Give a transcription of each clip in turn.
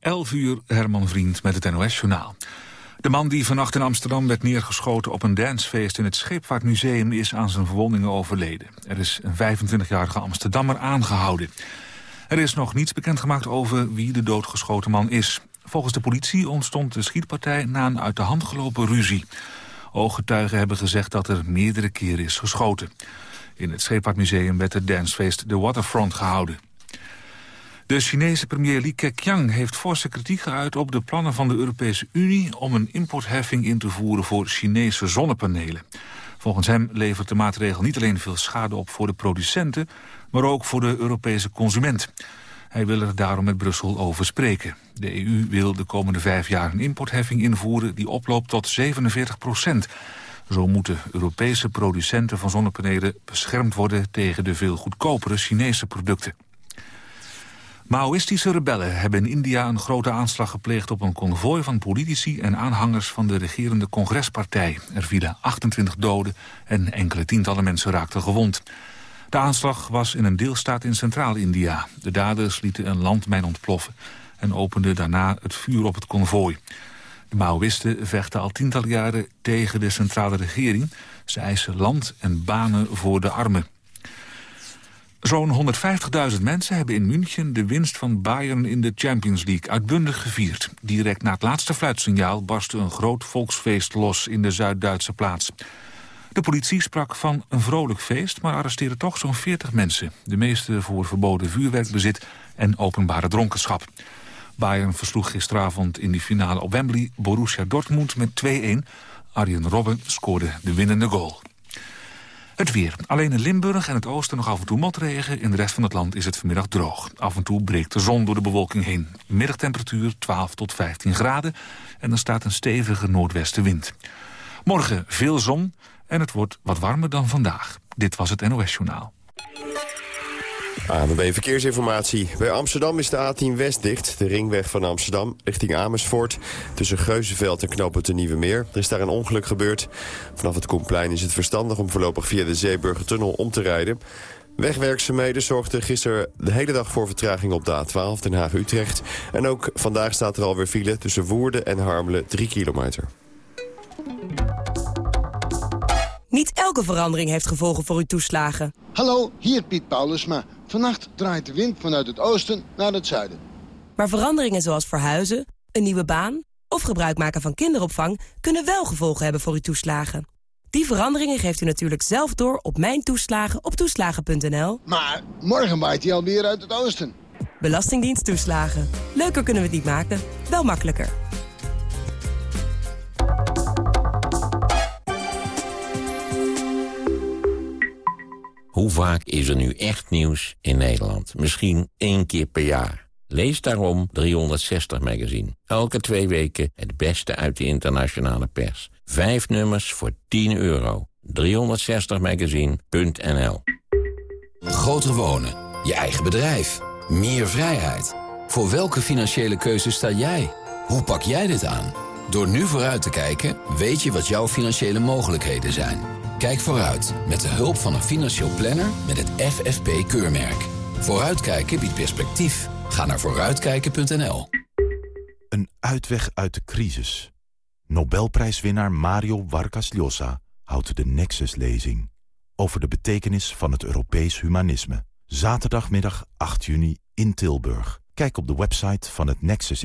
11 uur, Herman Vriend met het NOS-journaal. De man die vannacht in Amsterdam werd neergeschoten op een dancefeest in het Scheepvaartmuseum is aan zijn verwondingen overleden. Er is een 25-jarige Amsterdammer aangehouden. Er is nog niets bekendgemaakt over wie de doodgeschoten man is. Volgens de politie ontstond de schietpartij na een uit de hand gelopen ruzie. Ooggetuigen hebben gezegd dat er meerdere keren is geschoten. In het Scheepvaartmuseum werd het dancefeest The Waterfront gehouden. De Chinese premier Li Keqiang heeft forse kritiek geuit op de plannen van de Europese Unie om een importheffing in te voeren voor Chinese zonnepanelen. Volgens hem levert de maatregel niet alleen veel schade op voor de producenten, maar ook voor de Europese consument. Hij wil er daarom met Brussel over spreken. De EU wil de komende vijf jaar een importheffing invoeren die oploopt tot 47 procent. Zo moeten Europese producenten van zonnepanelen beschermd worden tegen de veel goedkopere Chinese producten. Maoïstische rebellen hebben in India een grote aanslag gepleegd op een konvooi van politici en aanhangers van de regerende congrespartij. Er vielen 28 doden en enkele tientallen mensen raakten gewond. De aanslag was in een deelstaat in Centraal-India. De daders lieten een landmijn ontploffen en openden daarna het vuur op het konvooi. De Maoïsten vechten al tientallen jaren tegen de centrale regering. Ze eisen land en banen voor de armen. Zo'n 150.000 mensen hebben in München de winst van Bayern in de Champions League uitbundig gevierd. Direct na het laatste fluitsignaal barstte een groot volksfeest los in de Zuid-Duitse plaats. De politie sprak van een vrolijk feest, maar arresteerde toch zo'n 40 mensen. De meeste voor verboden vuurwerkbezit en openbare dronkenschap. Bayern versloeg gisteravond in de finale op Wembley Borussia Dortmund met 2-1. Arjen Robben scoorde de winnende goal. Het weer. Alleen in Limburg en het oosten nog af en toe motregen. In de rest van het land is het vanmiddag droog. Af en toe breekt de zon door de bewolking heen. Middagtemperatuur 12 tot 15 graden. En er staat een stevige noordwestenwind. Morgen veel zon en het wordt wat warmer dan vandaag. Dit was het NOS Journaal. ANWB Verkeersinformatie. Bij Amsterdam is de A10 West dicht. De ringweg van Amsterdam richting Amersfoort. Tussen Geuzenveld en Knoppen te Nieuwe Meer. Er is daar een ongeluk gebeurd. Vanaf het Koenplein is het verstandig om voorlopig via de Zeeburgertunnel om te rijden. Wegwerkzaamheden zorgden gisteren de hele dag voor vertraging op de A12 Den Haag-Utrecht. En ook vandaag staat er alweer file tussen Woerden en Harmelen 3 kilometer. Niet elke verandering heeft gevolgen voor uw toeslagen. Hallo, hier Piet Paulusma. Vannacht draait de wind vanuit het oosten naar het zuiden. Maar veranderingen zoals verhuizen, een nieuwe baan of gebruik maken van kinderopvang... kunnen wel gevolgen hebben voor uw toeslagen. Die veranderingen geeft u natuurlijk zelf door op Mijn Toeslagen op toeslagen.nl. Maar morgen waait hij alweer uit het oosten. Belastingdienst toeslagen. Leuker kunnen we het niet maken, wel makkelijker. Hoe vaak is er nu echt nieuws in Nederland? Misschien één keer per jaar. Lees daarom 360 Magazine. Elke twee weken het beste uit de internationale pers. Vijf nummers voor 10 euro. 360magazine.nl Groter wonen. Je eigen bedrijf. Meer vrijheid. Voor welke financiële keuze sta jij? Hoe pak jij dit aan? Door nu vooruit te kijken, weet je wat jouw financiële mogelijkheden zijn. Kijk vooruit met de hulp van een financieel planner met het FFP-keurmerk. Vooruitkijken biedt perspectief. Ga naar vooruitkijken.nl. Een uitweg uit de crisis. Nobelprijswinnaar Mario Vargas Llosa houdt de Nexus-lezing... over de betekenis van het Europees humanisme. Zaterdagmiddag 8 juni in Tilburg. Kijk op de website van het Nexus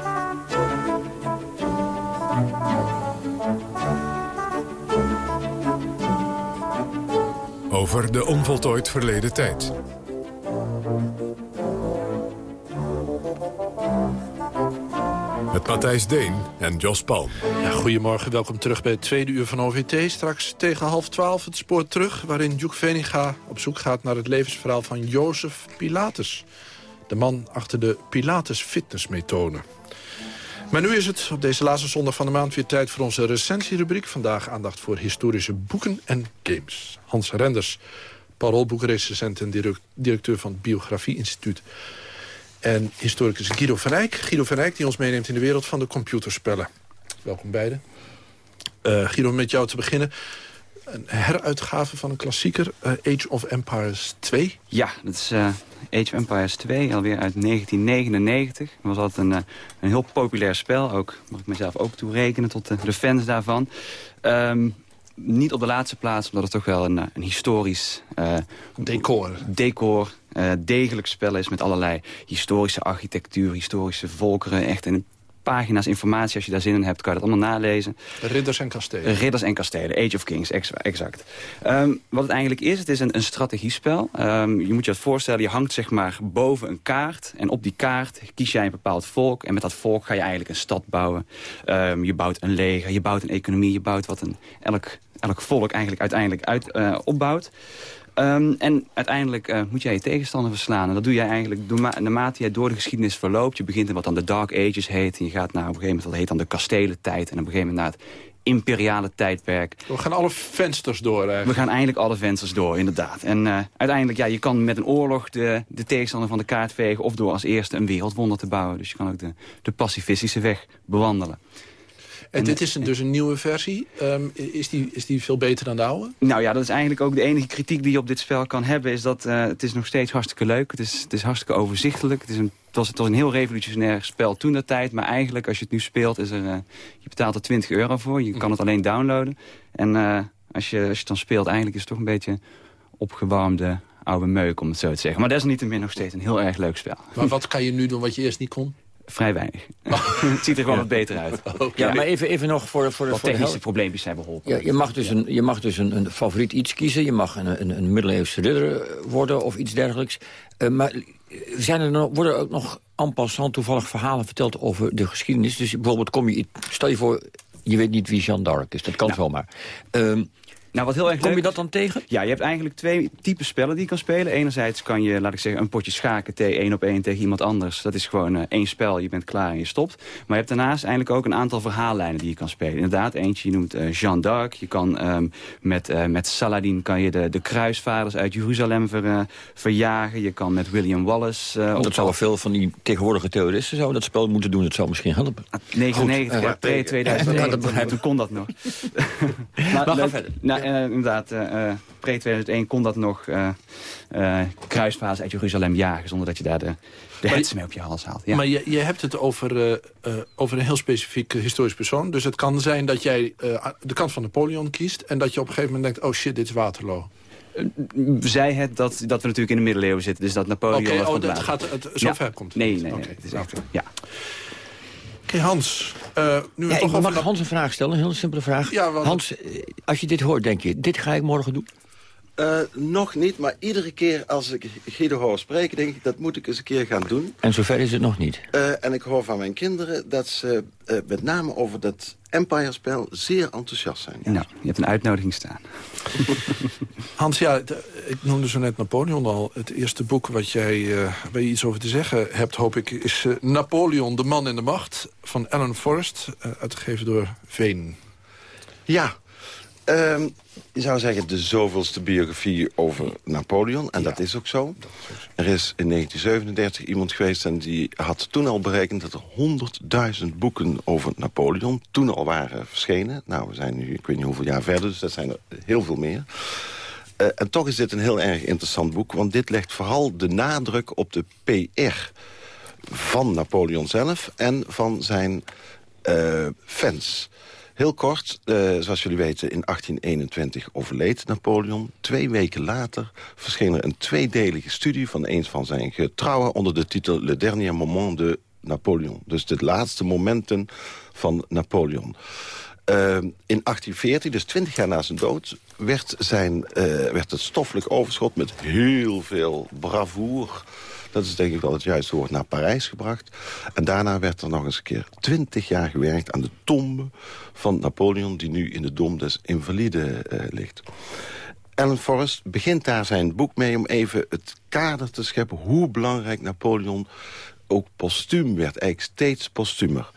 Over de onvoltooid verleden tijd. Met Matthijs Deen en Jos Palm. Goedemorgen, welkom terug bij het tweede uur van OVT. Straks tegen half twaalf het spoor terug... waarin Joek Veninga op zoek gaat naar het levensverhaal van Jozef Pilatus. De man achter de Pilates fitnessmethode. Maar nu is het op deze laatste zondag van de maand weer tijd voor onze recensierubriek. Vandaag aandacht voor historische boeken en games. Hans Renders, paroolboekenrecensent en directeur van het Biografie Instituut. En historicus Guido van Eyck. Guido van Eyck die ons meeneemt in de wereld van de computerspellen. Welkom beiden. Uh, Guido, met jou te beginnen een heruitgave van een klassieker, uh, Age of Empires 2. Ja, dat is uh, Age of Empires 2, alweer uit 1999. Dat was altijd een, een heel populair spel. Ook, mag ik mezelf ook toerekenen tot de, de fans daarvan. Um, niet op de laatste plaats, omdat het toch wel een, een historisch... Uh, decor. Decor, uh, degelijk spel is met allerlei historische architectuur, historische volkeren. Echt een pagina's informatie. Als je daar zin in hebt, kan je dat allemaal nalezen. Ridders en kastelen. Ridders en kastelen. Age of Kings, exact. Um, wat het eigenlijk is, het is een, een strategiespel. Um, je moet je dat voorstellen, je hangt zeg maar boven een kaart. En op die kaart kies jij een bepaald volk. En met dat volk ga je eigenlijk een stad bouwen. Um, je bouwt een leger, je bouwt een economie. Je bouwt wat een, elk, elk volk eigenlijk uiteindelijk uit, uh, opbouwt. Um, en uiteindelijk uh, moet jij je tegenstander verslaan. En dat doe jij eigenlijk naarmate jij door de geschiedenis verloopt. Je begint in wat dan de Dark Ages heet. En je gaat naar op een gegeven moment, dat heet dan de kastelentijd. En op een gegeven moment naar het imperiale tijdperk. We gaan alle vensters door eigenlijk. We gaan eindelijk alle vensters door, inderdaad. En uh, uiteindelijk, ja, je kan met een oorlog de, de tegenstander van de kaart vegen... of door als eerste een wereldwonder te bouwen. Dus je kan ook de, de pacifistische weg bewandelen. En dit is een, dus een nieuwe versie. Um, is, die, is die veel beter dan de oude? Nou ja, dat is eigenlijk ook de enige kritiek die je op dit spel kan hebben. Is dat uh, het is nog steeds hartstikke leuk. Het is, het is hartstikke overzichtelijk. Het, is een, het, was, het was een heel revolutionair spel toen dat tijd. Maar eigenlijk, als je het nu speelt, is er, uh, je betaalt er 20 euro voor. Je kan het alleen downloaden. En uh, als, je, als je het dan speelt, eigenlijk is het toch een beetje opgewarmde oude meuk, om het zo te zeggen. Maar desalniettemin nog steeds een heel erg leuk spel. Maar wat kan je nu doen wat je eerst niet kon? Vrij weinig. het ziet er gewoon wat beter uit. Ja, maar even, even nog voor, voor, wat voor technische probleempjes zijn beholpen. Ja, je mag dus, een, je mag dus een, een favoriet iets kiezen. Je mag een, een, een middeleeuwse ridder worden of iets dergelijks. Uh, maar zijn er nog, worden er ook nog en passant toevallig verhalen verteld over de geschiedenis? Dus bijvoorbeeld kom je... Stel je voor, je weet niet wie Jeanne d'Arc is. Dat kan nou. zomaar. Um, nou, wat heel erg Kom je dat dan tegen? Ja, je hebt eigenlijk twee typen spellen die je kan spelen. Enerzijds kan je, laat ik zeggen, een potje schaken tegen één op één tegen iemand anders. Dat is gewoon uh, één spel, je bent klaar en je stopt. Maar je hebt daarnaast eigenlijk ook een aantal verhaallijnen die je kan spelen. Inderdaad, eentje je noemt uh, Jeanne d'Arc. Je kan um, met, uh, met Saladin kan je de, de kruisvaders uit Jeruzalem ver, verjagen. Je kan met William Wallace... dat zou veel van die tegenwoordige terroristen zo dat spel moeten doen. Dat zou misschien helpen. 99, ah, ja, pre-2001. Ja, toen kon dat nog. maar, verder. Nou, uh, inderdaad, uh, pre-2001 kon dat nog kruisfase uit Jeruzalem jagen... zonder dat je daar de, de mee op je hals haalt. Ja. Maar je, je hebt het over, over een heel specifiek historisch persoon. Dus het kan zijn dat jij de kant van Napoleon kiest... en dat je op een gegeven moment denkt, oh shit, dit is Waterloo. Zij het dat, dat we natuurlijk in de middeleeuwen zitten. Dus dat Napoleon... Oké, okay, oh, dat gaat, het, zover ja. komt het Nee, nee, nee. Het is echt, ja. Okay, Hans, uh, nu ja, toch ik mag Hans een vraag stellen, een heel simpele vraag. Ja, Hans, als je dit hoort, denk je, dit ga ik morgen doen? Uh, nog niet, maar iedere keer als ik Guido hoor spreken... denk ik, dat moet ik eens een keer gaan doen. En zover is het nog niet? Uh, en ik hoor van mijn kinderen dat ze uh, met name over dat Empire-spel... zeer enthousiast zijn. Nou, je hebt een uitnodiging staan. Hans, ja, ik noemde zo net Napoleon al. Het eerste boek wat jij, waar je iets over te zeggen hebt, hoop ik... is Napoleon, de man in de macht, van Alan Forrest. uitgegeven door Veen. Ja, Um, je zou zeggen de zoveelste biografie over Napoleon. En ja. dat is ook zo. Er is in 1937 iemand geweest en die had toen al berekend... dat er 100.000 boeken over Napoleon toen al waren verschenen. Nou, we zijn nu, ik weet niet hoeveel jaar verder, dus dat zijn er heel veel meer. Uh, en toch is dit een heel erg interessant boek... want dit legt vooral de nadruk op de PR van Napoleon zelf... en van zijn uh, fans... Heel kort, uh, zoals jullie weten, in 1821 overleed Napoleon. Twee weken later verscheen er een tweedelige studie... van een van zijn getrouwen onder de titel Le Dernier Moment de Napoleon. Dus de laatste momenten van Napoleon. Uh, in 1840, dus 20 jaar na zijn dood, werd, zijn, uh, werd het stoffelijk overschot... met heel veel bravoer dat is denk ik wel het juiste woord, naar Parijs gebracht. En daarna werd er nog eens een keer twintig jaar gewerkt aan de tombe van Napoleon... die nu in de Dom des Invaliden uh, ligt. Alan Forrest begint daar zijn boek mee om even het kader te scheppen... hoe belangrijk Napoleon ook postuum werd, eigenlijk steeds postumer.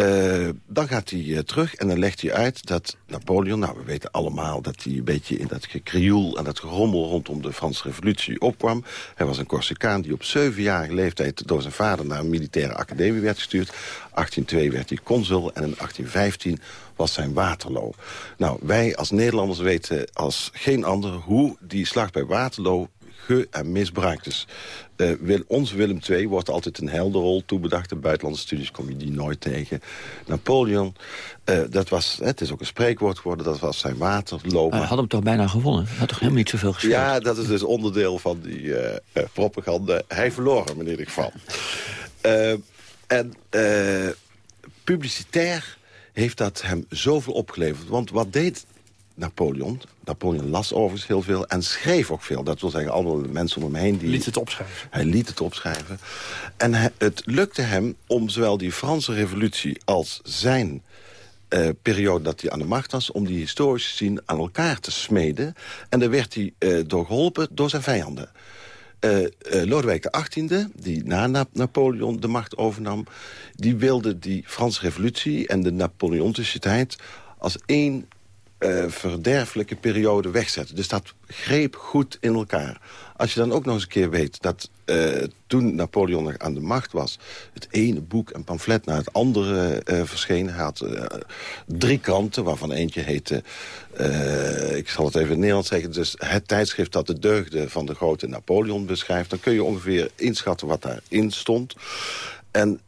Uh, dan gaat hij uh, terug en dan legt hij uit dat Napoleon... nou, we weten allemaal dat hij een beetje in dat gekrioel... en dat gerommel rondom de Franse revolutie opkwam. Hij was een Corsicaan die op zevenjarige leeftijd... door zijn vader naar een militaire academie werd gestuurd. 1802 werd hij consul en in 1815 was zijn Waterloo. Nou, wij als Nederlanders weten als geen ander... hoe die slag bij Waterloo ge- en misbruikt is. Uh, wil, onze Willem II wordt altijd een helderrol toebedacht. In buitenlandse studies kom je die nooit tegen. Napoleon, uh, dat was, het is ook een spreekwoord geworden, dat was zijn waterloop. Hij had hem toch bijna gewonnen? Hij had toch helemaal niet zoveel gespeeld? Ja, dat is dus onderdeel van die uh, propaganda. Hij verloor hem in ieder geval. en publicitair heeft dat hem zoveel opgeleverd. Want wat deed Napoleon. Napoleon las overigens heel veel en schreef ook veel. Dat wil zeggen, alle mensen om hem heen... Die, liet het opschrijven. Hij liet het opschrijven. En hij, het lukte hem om zowel die Franse revolutie als zijn... Uh, periode dat hij aan de macht was... om die historisch gezien aan elkaar te smeden. En daar werd hij uh, door geholpen door zijn vijanden. Uh, Lodewijk XVIII, die na Na Napoleon de macht overnam... die wilde die Franse revolutie en de Napoleontische tijd... als één uh, verderfelijke periode wegzetten. Dus dat greep goed in elkaar. Als je dan ook nog eens een keer weet dat uh, toen Napoleon nog aan de macht was... het ene boek en pamflet naar het andere uh, verscheen. Had drie kranten, waarvan eentje heette... ik zal het even in het Nederlands zeggen... dus het tijdschrift dat de deugden van de grote Napoleon beschrijft. Dan kun je ongeveer inschatten wat daarin stond. En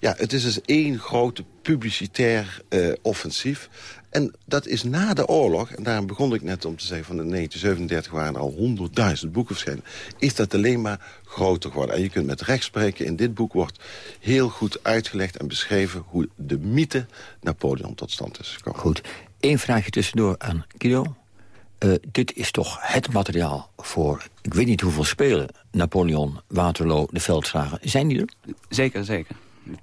ja, het is dus één grote publicitair offensief. En dat is na de oorlog, en daarom begon ik net om te zeggen... van in 1937 waren er al honderdduizend boeken verschenen... is dat alleen maar groter geworden. En je kunt met recht spreken, in dit boek wordt heel goed uitgelegd en beschreven... hoe de mythe Napoleon tot stand is gekomen. Goed. Eén vraagje tussendoor aan Guido. Uh, dit is toch het materiaal voor, ik weet niet hoeveel spelen... Napoleon, Waterloo, de veldslagen. Zijn die er? Zeker, zeker.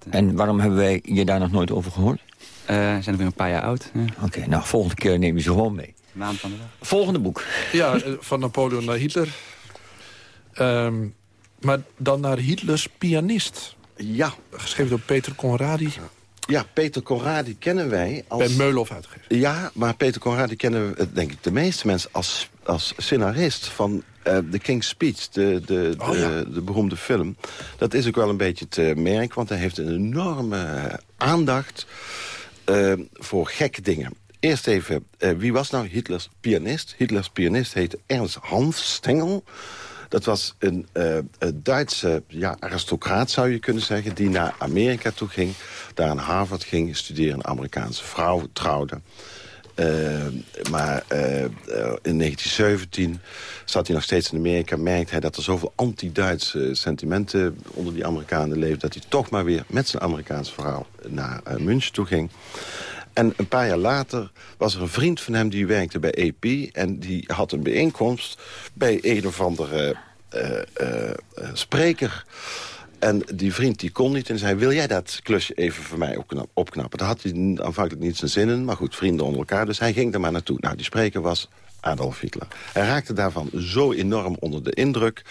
En waarom hebben wij je daar nog nooit over gehoord? Uh, zijn er weer een paar jaar oud. Ja. Oké, okay, nou, volgende keer neem je ze gewoon mee. Naam van de dag. Volgende boek. Ja, van Napoleon naar Hitler. Um, maar dan naar Hitlers pianist. Ja. Geschreven door Peter Conradi. Ja, Peter Conradi kennen wij als... Bij Meulhof uitgegeven. Ja, maar Peter Conradi kennen we, denk ik, de meeste mensen als, als scenarist van uh, The King's Speech, de, de, oh, ja. de, de, beroemde film. Dat is ook wel een beetje te merk, want hij heeft een enorme aandacht uh, voor gekke dingen. Eerst even, uh, wie was nou Hitlers pianist? Hitlers pianist heette Ernst Hans Stengel. Dat was een, uh, een Duitse ja, aristocraat, zou je kunnen zeggen... die naar Amerika toe ging, daar aan Harvard ging studeren... een Amerikaanse vrouw trouwde. Uh, maar uh, in 1917 zat hij nog steeds in Amerika. Merkte hij dat er zoveel anti-Duitse sentimenten onder die Amerikanen leefden... dat hij toch maar weer met zijn Amerikaanse vrouw naar uh, München toe ging. En een paar jaar later was er een vriend van hem die werkte bij AP... en die had een bijeenkomst bij een of andere spreker... En die vriend die kon niet en zei... wil jij dat klusje even voor mij opknap opknappen? Daar had hij aanvankelijk niet zijn zin in, maar goed, vrienden onder elkaar. Dus hij ging er maar naartoe. Nou, die spreker was Adolf Hitler. Hij raakte daarvan zo enorm onder de indruk.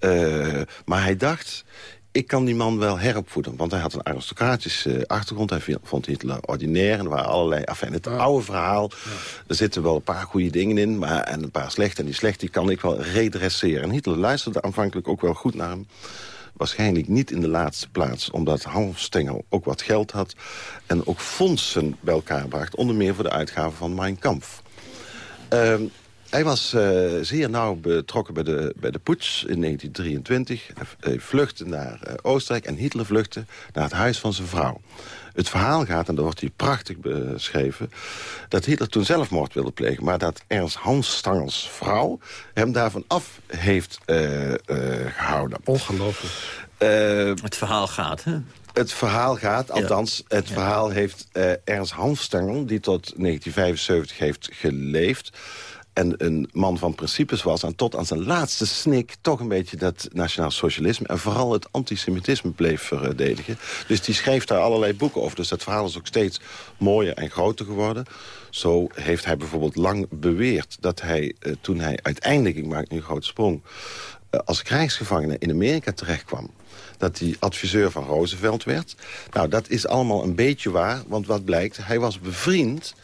Uh, maar hij dacht, ik kan die man wel heropvoeden. Want hij had een aristocratische achtergrond. Hij vond Hitler ordinair. En er waren allerlei... Enfin, het oude verhaal. Ja. Er zitten wel een paar goede dingen in. Maar, en een paar slechte. En die slechte die kan ik wel redresseren. En Hitler luisterde aanvankelijk ook wel goed naar hem. Waarschijnlijk niet in de laatste plaats, omdat Hans Stengel ook wat geld had... en ook fondsen bij elkaar bracht, onder meer voor de uitgaven van Mein Kampf. Uh, hij was uh, zeer nauw betrokken bij de, bij de poets in 1923. Hij vluchtte naar uh, Oostenrijk en Hitler vluchtte naar het huis van zijn vrouw. Het verhaal gaat, en dat wordt hier prachtig beschreven... dat Hitler toen zelfmoord wilde plegen... maar dat Ernst Hans Stangels vrouw hem daarvan af heeft uh, uh, gehouden. Ongelooflijk. Uh, het verhaal gaat, hè? Het verhaal gaat, althans, ja. het ja. verhaal heeft Ernst Hans Stangel... die tot 1975 heeft geleefd... en een man van principes was... en tot aan zijn laatste snik toch een beetje dat nationaal socialisme... en vooral het antisemitisme bleef verdedigen. Dus die schreef daar allerlei boeken over. Dus dat verhaal is ook steeds mooier en groter geworden. Zo heeft hij bijvoorbeeld lang beweerd dat hij, eh, toen hij uiteindelijk... ik maak nu een grote sprong, eh, als krijgsgevangene in Amerika terechtkwam dat hij adviseur van Roosevelt werd. Nou, dat is allemaal een beetje waar, want wat blijkt... hij was bevriend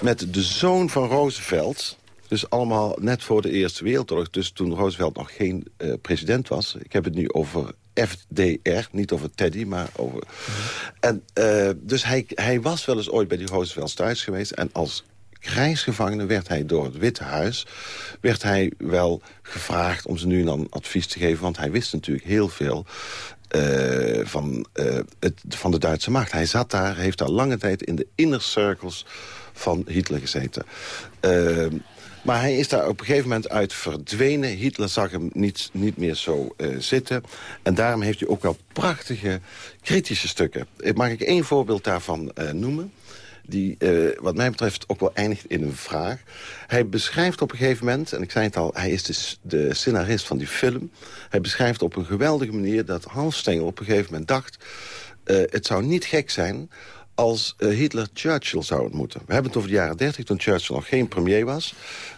met de zoon van Roosevelt... Dus allemaal net voor de Eerste Wereldoorlog. Dus toen Roosevelt nog geen uh, president was. Ik heb het nu over FDR, niet over Teddy, maar over... En, uh, dus hij, hij was wel eens ooit bij die Roosevelts thuis geweest. En als krijgsgevangene werd hij door het Witte Huis... werd hij wel gevraagd om ze nu en dan advies te geven... want hij wist natuurlijk heel veel uh, van, uh, het, van de Duitse macht. Hij zat daar, heeft daar lange tijd in de inner circles van Hitler gezeten. Uh, maar hij is daar op een gegeven moment uit verdwenen. Hitler zag hem niet, niet meer zo uh, zitten. En daarom heeft hij ook wel prachtige kritische stukken. Mag ik één voorbeeld daarvan uh, noemen? die wat mij betreft ook wel eindigt in een vraag. Hij beschrijft op een gegeven moment, en ik zei het al... hij is de, scenarist van die film. Hij beschrijft op een geweldige manier dat Hans Stengel op een gegeven moment dacht... Het zou niet gek zijn als uh, Hitler Churchill zou ontmoeten. We hebben het over de jaren 30, toen Churchill nog geen premier was.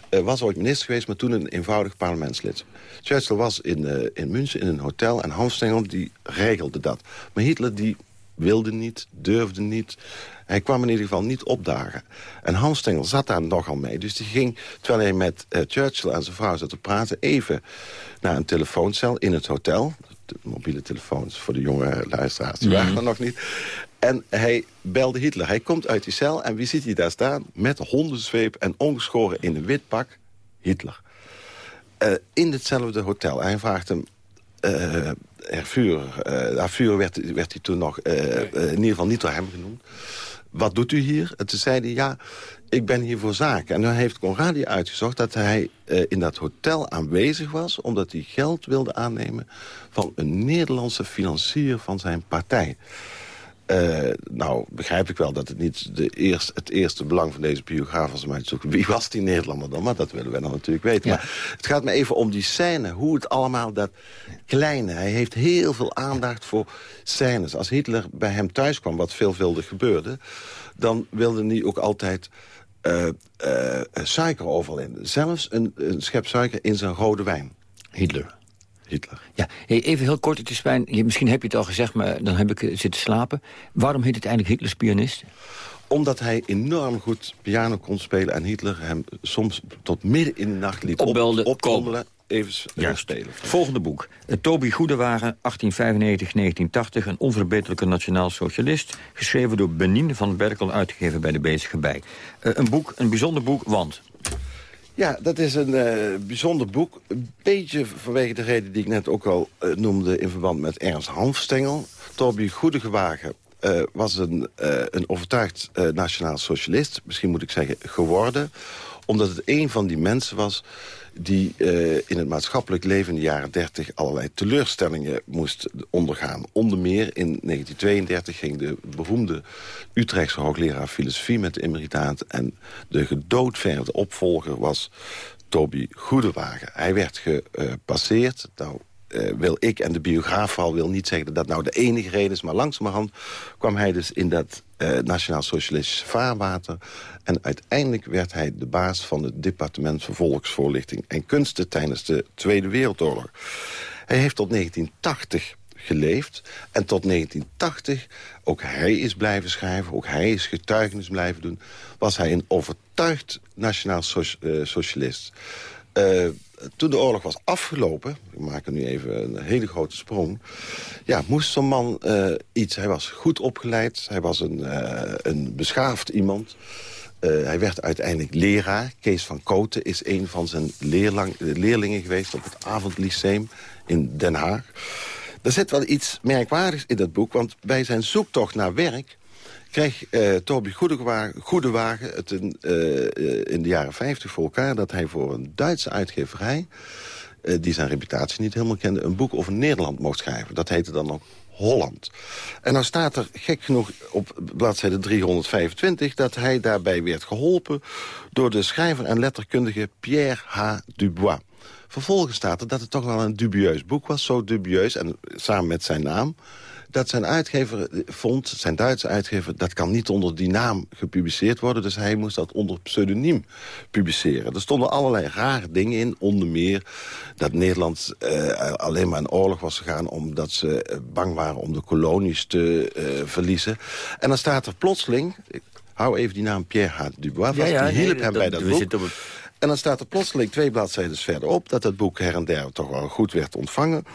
Uh, was ooit minister geweest, maar toen een eenvoudig parlementslid. Churchill was in, uh, in München in een hotel en Hans Stengel die regelde dat. Maar Hitler die wilde niet, durfde niet. Hij kwam in ieder geval niet opdagen. En Hans Stengel zat daar nogal mee. Dus die ging, terwijl hij met uh, Churchill en zijn vrouw zat te praten... even naar een telefooncel in het hotel. De mobiele telefoons voor de jonge luisteraars, die mm waren er nog niet. En hij belde Hitler. Hij komt uit die cel en wie ziet hij daar staan? Met hondenzweep en ongeschoren in een wit pak. Hitler. Uh, in hetzelfde hotel. Hij vraagt hem... Uh, uh, werd, werd hij toen nog uh, in ieder geval niet door hem genoemd. Wat doet u hier? En toen zei hij, ja, ik ben hier voor zaken. En dan heeft Conradi uitgezocht dat hij in dat hotel aanwezig was... omdat hij geld wilde aannemen van een Nederlandse financier van zijn partij. Uh, nou, begrijp ik wel dat het niet de eerst, het eerste belang van deze biograaf was om uit te zoeken. Wie was die Nederlander dan? Maar dat willen we dan natuurlijk weten. Ja. Maar het gaat me even om die scène. Hoe het allemaal, dat kleine. Hij heeft heel veel aandacht voor scènes. Als Hitler bij hem thuis kwam, wat veelvuldig gebeurde... dan wilde hij ook altijd uh, uh, suiker overal in. Zelfs een, een schep suiker in zijn rode wijn. Hitler. Hitler. Ja, hey, even heel kort, het is fijn. Misschien heb je het al gezegd, maar dan heb ik zitten slapen. Waarom heet het eigenlijk Hitlers pianist? Omdat hij enorm goed piano kon spelen... en Hitler hem soms tot midden in de nacht liet Opbelde, op. Even ja. spelen. Volgende boek. Uh, Toby Goedewagen, 1895-1980. Een onverbeterlijke nationaal socialist. Geschreven door Benin van Berkel, uitgegeven bij de Bezige Bij. Een boek, een bijzonder boek, want... Ja, dat is een uh, bijzonder boek. Een beetje vanwege de reden die ik net ook al uh, noemde... in verband met Ernst Hanfstengel. Toby Goedegewagen uh, was een, een overtuigd nationaal socialist. Misschien moet ik zeggen geworden. Omdat het een van die mensen was die uh, in het maatschappelijk leven in de jaren 30 allerlei teleurstellingen moest ondergaan. Onder meer in 1932 ging de beroemde Utrechtse hoogleraar filosofie met de emeritaat... en de gedoodverde opvolger was Toby Goedewagen. Hij werd gepasseerd, nou, uh, wil ik en de biograaf vooral wil niet zeggen dat dat nou de enige reden is... maar langzamerhand kwam hij dus in dat uh, Nationaal Socialistische vaarwater... en uiteindelijk werd hij de baas van het departement voor volksvoorlichting en kunsten... tijdens de Tweede Wereldoorlog. Hij heeft tot 1980 geleefd. En tot 1980, ook hij is blijven schrijven, ook hij is getuigenis blijven doen... was hij een overtuigd nationaal socialist. Uh, toen de oorlog was afgelopen, we maken nu even een hele grote sprong... ja, moest zo'n man uh, iets. Hij was goed opgeleid, hij was een, uh, een beschaafd iemand... Hij werd uiteindelijk leraar. Kees van Koten is een van zijn leerlang, leerlingen geweest... op het avondlyceum in Den Haag. Er zit wel iets merkwaardigs in dat boek... want bij zijn zoektocht naar werk kreeg uh, Toby Goedewagen, het in, uh, in de jaren 50 voor elkaar... dat hij voor een Duitse uitgeverij eh, die zijn reputatie niet helemaal kende... een boek over Nederland mocht schrijven. Dat heette dan ook Holland. En dan staat er gek genoeg op bladzijde 325... dat hij daarbij werd geholpen door de schrijver en letterkundige Pierre H. Dubois. Vervolgens staat er dat het toch wel een dubieus boek was. Zo dubieus, en samen met zijn naam dat zijn uitgever vond, zijn Duitse uitgever... dat kan niet onder die naam gepubliceerd worden. Dus hij moest dat onder pseudoniem publiceren. Er stonden allerlei rare dingen in. Onder meer dat Nederland uh, alleen maar in oorlog was gegaan... omdat ze eh, bang waren om de kolonies te uh, verliezen. En dan staat er plotseling... Ik hou even die naam Pierre H. Dubois vast. Ja, ja, die hielp nee, hem bij dat boek. En dan staat er plotseling twee bladzijden verderop... dat het boek her en der toch wel goed werd ontvangen.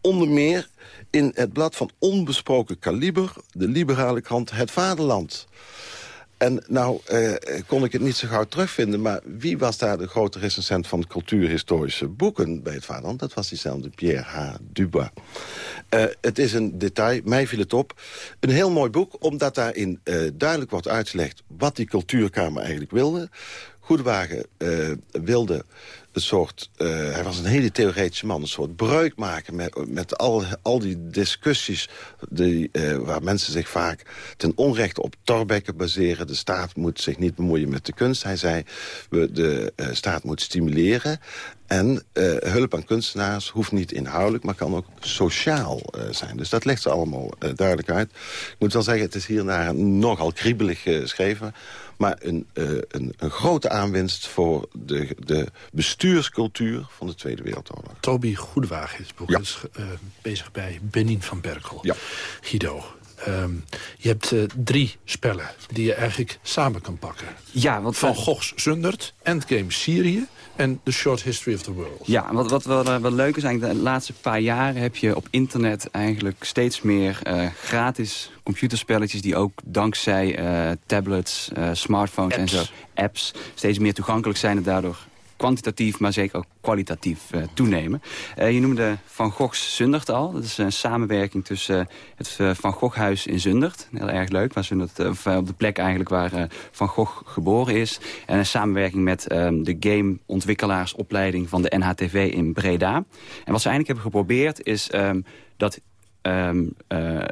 Onder meer in het blad van onbesproken kaliber... de liberale krant Het Vaderland. En nou eh, kon ik het niet zo gauw terugvinden... maar wie was daar de grote recensent van cultuurhistorische boeken bij het Vaderland? Dat was diezelfde Pierre H. Dubois. Uh, het is een detail, mij viel het op. Een heel mooi boek, omdat daarin uh, duidelijk wordt uitgelegd... wat die cultuurkamer eigenlijk wilde. Goedwagen uh, wilde een soort... Uh, hij was een hele theoretische man. Een soort breuk maken met, met al, al die discussies... Die, uh, waar mensen zich vaak ten onrechte op Torbekke baseren. De staat moet zich niet bemoeien met de kunst. Hij zei, we, de staat moet stimuleren. En hulp aan kunstenaars hoeft niet inhoudelijk... maar kan ook sociaal zijn. Dus dat legt ze allemaal duidelijk uit. Ik moet wel zeggen, het is hierna nogal kriebelig geschreven maar een, uh, een, een, grote aanwinst voor de, de bestuurscultuur van de Tweede Wereldoorlog. Toby Goedewagen is, ja. uh, bezig bij Benin van Berkel. Ja. Guido, Um, je hebt uh, drie spellen die je eigenlijk samen kan pakken. Ja, want Van Gogh's Zundert, Endgame Syrië en The Short History of the World. Ja, wat, wat wel, wel leuk is, eigenlijk de laatste paar jaren heb je op internet eigenlijk steeds meer uh, gratis computerspelletjes die ook dankzij uh, tablets, smartphones apps. en zo, apps, steeds meer toegankelijk zijn en daardoor kwantitatief, maar zeker ook kwalitatief uh, toenemen. Uh, je noemde Van Gogh's Zundert al. Dat is een samenwerking tussen uh, het Van Goghhuis in Zundert. Heel erg leuk, waar Zundert, op de plek eigenlijk waar Van Gogh geboren is. En een samenwerking met ehm, de gameontwikkelaarsopleiding van de NHTV in Breda. En wat ze eigenlijk hebben geprobeerd is um, dat um, uh,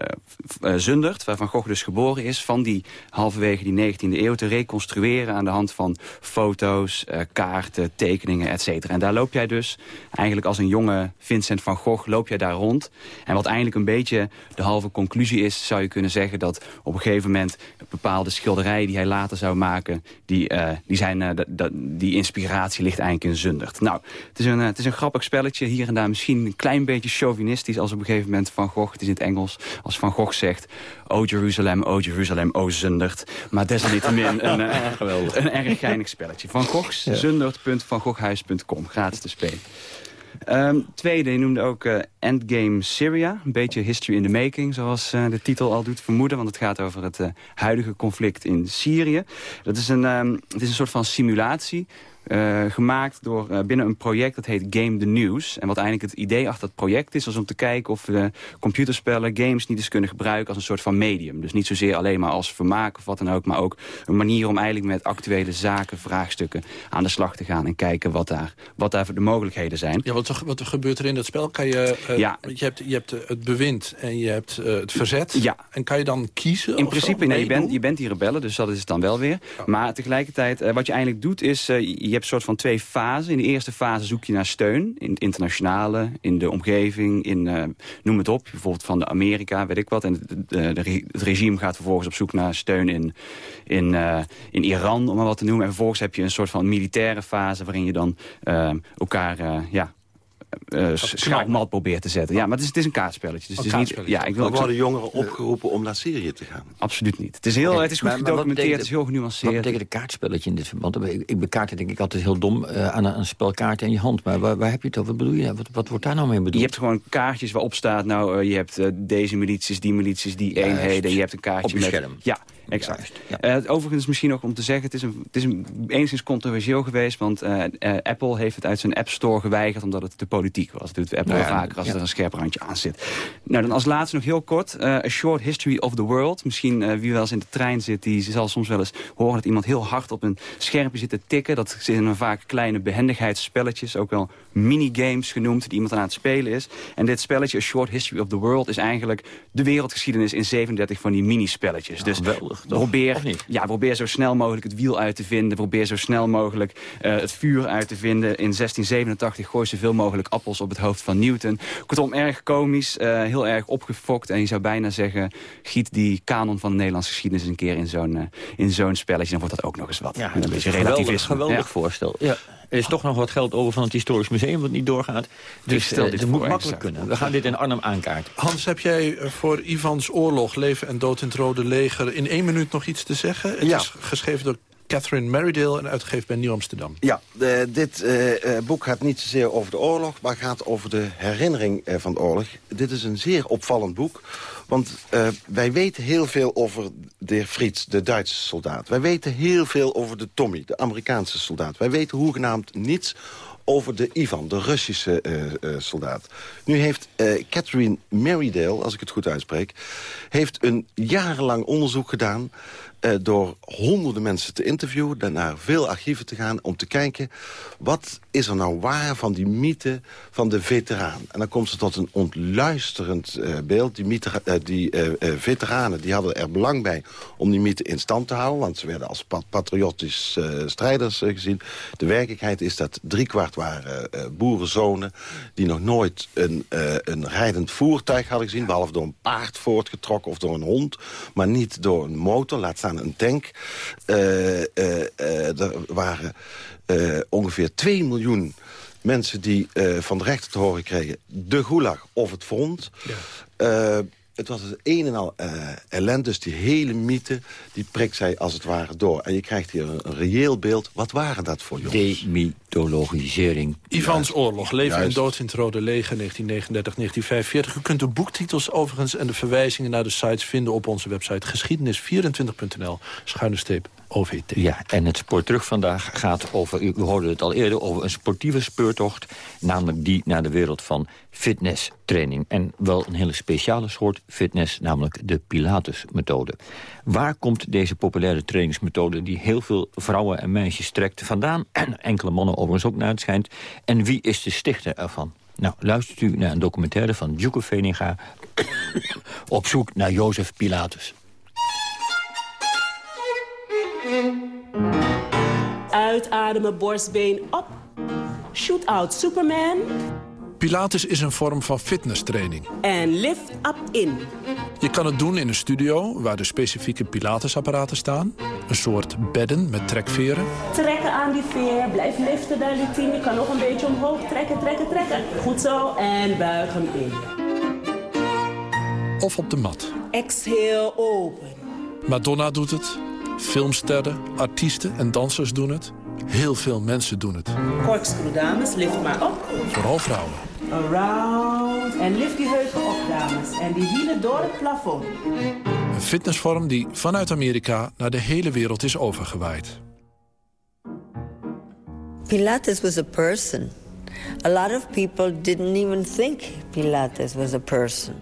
Zundert, waar Van Gogh dus geboren is... van die halverwege die 19e eeuw te reconstrueren... aan de hand van foto's, uh, kaarten, tekeningen, et cetera. En daar loop jij dus eigenlijk als een jonge Vincent van Gogh... loop jij daar rond. En wat eigenlijk een beetje de halve conclusie is... zou je kunnen zeggen dat op een gegeven moment... bepaalde schilderijen die hij later zou maken... die, die, zijn, die inspiratie ligt eigenlijk in Zundert. Nou, het is, een, het is een grappig spelletje. Hier en daar misschien een klein beetje chauvinistisch... als op een gegeven moment Van Gogh het is in het Engels. Als Van Gogh zegt, O Jeruzalem, O Jeruzalem, O Zundert. Maar desalniettemin een, uh, een erg geinig spelletje. Van Goghs, ja. zundert.vangoghhuis.com, gratis te spelen. Um, tweede, je noemde ook uh, Endgame Syria. Een beetje history in the making, zoals uh, de titel al doet vermoeden. Want het gaat over het uh, huidige conflict in Syrië. Dat is een, um, het is een soort van simulatie uh, gemaakt door uh, binnen een project dat heet Game the News. En wat eigenlijk het idee achter het project is... is om te kijken of we computerspellen, games niet eens kunnen gebruiken... als een soort van medium. Dus niet zozeer alleen maar als vermaak of wat dan ook... maar ook een manier om eigenlijk met actuele zaken, vraagstukken... aan de slag te gaan en kijken wat daar, wat daar de mogelijkheden zijn. Ja, wat, wat gebeurt er in dat spel? Kan je, uh, ja. je hebt, je hebt het bewind en je hebt het verzet. Ja. En kan je dan kiezen? In principe, nee, je bent, je bent die rebellen, dus dat is het dan wel weer. Ja. Maar tegelijkertijd, wat je eigenlijk doet is... je hebt een soort van twee fasen. In de eerste fase zoek je naar steun. In het internationale, in de omgeving, in, uh, noem het op. Bijvoorbeeld van de Amerika, weet ik wat. En de, de, de, het regime gaat vervolgens op zoek naar steun in, in, uh, in Iran, om maar wat te noemen. En vervolgens heb je een soort van militaire fase... waarin je dan elkaar ja, uh, schaalmat probeert te zetten. Ja, maar het is, het is een kaartspelletje. Dus het is niet, ja, ik wil worden jongeren opgeroepen om naar Syrië te gaan? Absoluut niet. Het is, heel, het is goed maar, gedocumenteerd, het is heel genuanceerd. Wat betekent een kaartspelletje in dit verband? Ik, ik bekaart denk ik altijd heel dom uh, aan een, een spel kaarten in je hand. Maar waar, waar, heb je het over? Wat bedoel je? Wat, wat wordt daar nou mee bedoeld? Je hebt gewoon kaartjes waarop staat, nou, uh, je hebt deze milities, die milities, die Juist, eenheden. Je hebt een kaartje op je met... scherm. Ja, Exact. Ja. overigens misschien ook om te zeggen, het is, een, het is een, enigszins controversieel geweest... want Apple heeft het uit zijn App Store geweigerd omdat het te politiek was. Dat doet Apple nou vaker als er een scherp randje aan zit. Nou, dan als laatste nog heel kort, A Short History of the World. Misschien wie wel eens in de trein zit, die zal soms wel eens horen dat iemand heel hard op een schermpje zit te tikken. Dat zijn vaak kleine behendigheidsspelletjes, ook wel minigames genoemd, die iemand aan het spelen is. En dit spelletje, A Short History of the World, is eigenlijk de wereldgeschiedenis in 37 van die minispelletjes. dus probeer, ja, probeer zo snel mogelijk het wiel uit te vinden. Probeer zo snel mogelijk uh, het vuur uit te vinden. In 1687 gooi zoveel mogelijk appels op het hoofd van Newton. Kortom, erg komisch, uh, heel erg opgefokt. En je zou bijna zeggen, giet die kanon van de Nederlandse geschiedenis een keer in zo'n uh, in zo'n spelletje. Dan wordt dat ook nog eens wat. Ja, een beetje relativisme. Geweldig, geweldig voorstel. Ja. Er is toch nog wat geld over van het Historisch Museum wat niet doorgaat. Dus uh, dit moet makkelijk kunnen. We gaan dit in Arnhem aankaarten. Hans, heb jij eh, voor Ivans oorlog, leven en dood in het Rode Leger... in één minuut nog iets te zeggen? Het is geschreven door Catherine Merridale en uitgegeven bij Nieuw Amsterdam. Ja, dit uh, boek gaat niet zozeer over de oorlog... maar gaat over de herinnering van de oorlog. Dit is een zeer opvallend boek want wij weten heel veel over de Frits, de Duitse soldaat. Wij weten heel veel over de Tommy, de Amerikaanse soldaat. Wij weten hoegenaamd niets over de Ivan, de Russische soldaat. Nu heeft Catherine Merridale, als ik het goed uitspreek... heeft een jarenlang onderzoek gedaan uh, door honderden mensen te interviewen... naar veel archieven te gaan om te kijken... wat is er nou waar van die mythe van de veteraan. En dan komt ze tot een ontluisterend uh, beeld. Die, mythe, die veteranen die hadden er belang bij om die mythe in stand te houden... want ze werden als pat patriotisch strijders gezien. De werkelijkheid is dat driekwart waren boerenzonen... die nog nooit een, een rijdend voertuig hadden gezien... behalve door een paard voortgetrokken of door een hond... maar niet door een motor, laat staan een tank. Uh, uh, er waren ongeveer 2 miljoen mensen die van de rechter te horen kregen... de gulag of het front. Ja het was het een en al uh, ellende. Dus die hele mythe, die prikt zij als het ware door. En je krijgt hier een, reëel beeld. Wat waren dat voor jongens? Ivans Oorlog, Leven en Dood in het Rode Leger, 1939-1945. U kunt de boektitels overigens en de verwijzingen naar de sites vinden op onze website geschiedenis24.nl, schuine steep OVT. Ja, en het spoor terug vandaag gaat over, u hoorde het al eerder, over een sportieve speurtocht. Namelijk die naar de wereld van fitnesstraining. En wel een hele speciale soort fitness, namelijk de Pilates-methode. Waar komt deze populaire trainingsmethode die heel veel vrouwen en meisjes trekt vandaan? En enkele mannen overigens ook naar het schijnt. En wie is de stichter ervan? Nou, luistert u naar een documentaire van Djoeke Veninga... op zoek naar Jozef Pilatus. Uitademen, borstbeen op. Shoot out Superman. Pilates is een vorm van fitnesstraining. En lift up in. Je kan het doen in een studio waar de specifieke Pilatesapparaten staan. Een soort bedden met trekveren. Trekken aan die veer, blijf liften naar die 10. Je kan nog een beetje omhoog trekken, trekken, trekken. Goed zo, en buig hem in. Of op de mat. Exhale, open. Madonna doet het. Filmsterren, artiesten en dansers doen het. Heel veel mensen doen het. Corkscrew dames, lift maar op. Vooral vrouwen. Around. En lift die heupen op, dames. En die wielen door het plafond. Een fitnessvorm die vanuit Amerika naar de hele wereld is overgewaaid. Pilates was a person. A lot of people didn't even think Pilates was a person.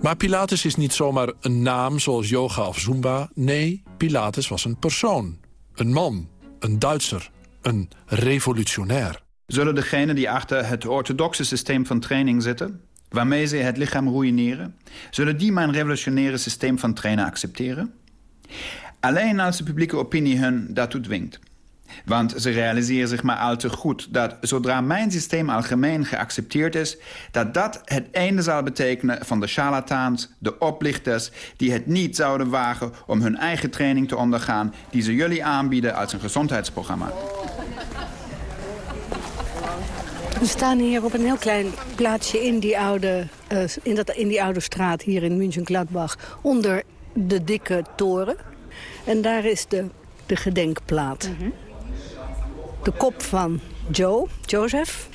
Maar Pilates is niet zomaar een naam zoals yoga of zumba. Nee, Pilates was een persoon. Een man. Een Duitser een revolutionair. Zullen degenen die achter het orthodoxe systeem van training zitten... waarmee ze het lichaam ruïneren... zullen die mijn revolutionaire systeem van trainen accepteren? Alleen als de publieke opinie hun daartoe dwingt. Want ze realiseren zich maar al te goed dat zodra mijn systeem algemeen geaccepteerd is... dat dat het einde zal betekenen van de charlatans, de oplichters... die het niet zouden wagen om hun eigen training te ondergaan... die ze jullie aanbieden als een gezondheidsprogramma. We staan hier op een heel klein plaatsje in die oude, uh, in dat, in die oude straat hier in München-Gladbach... onder de dikke toren. En daar is de, de gedenkplaat. Mm de kop van Joe, Joseph.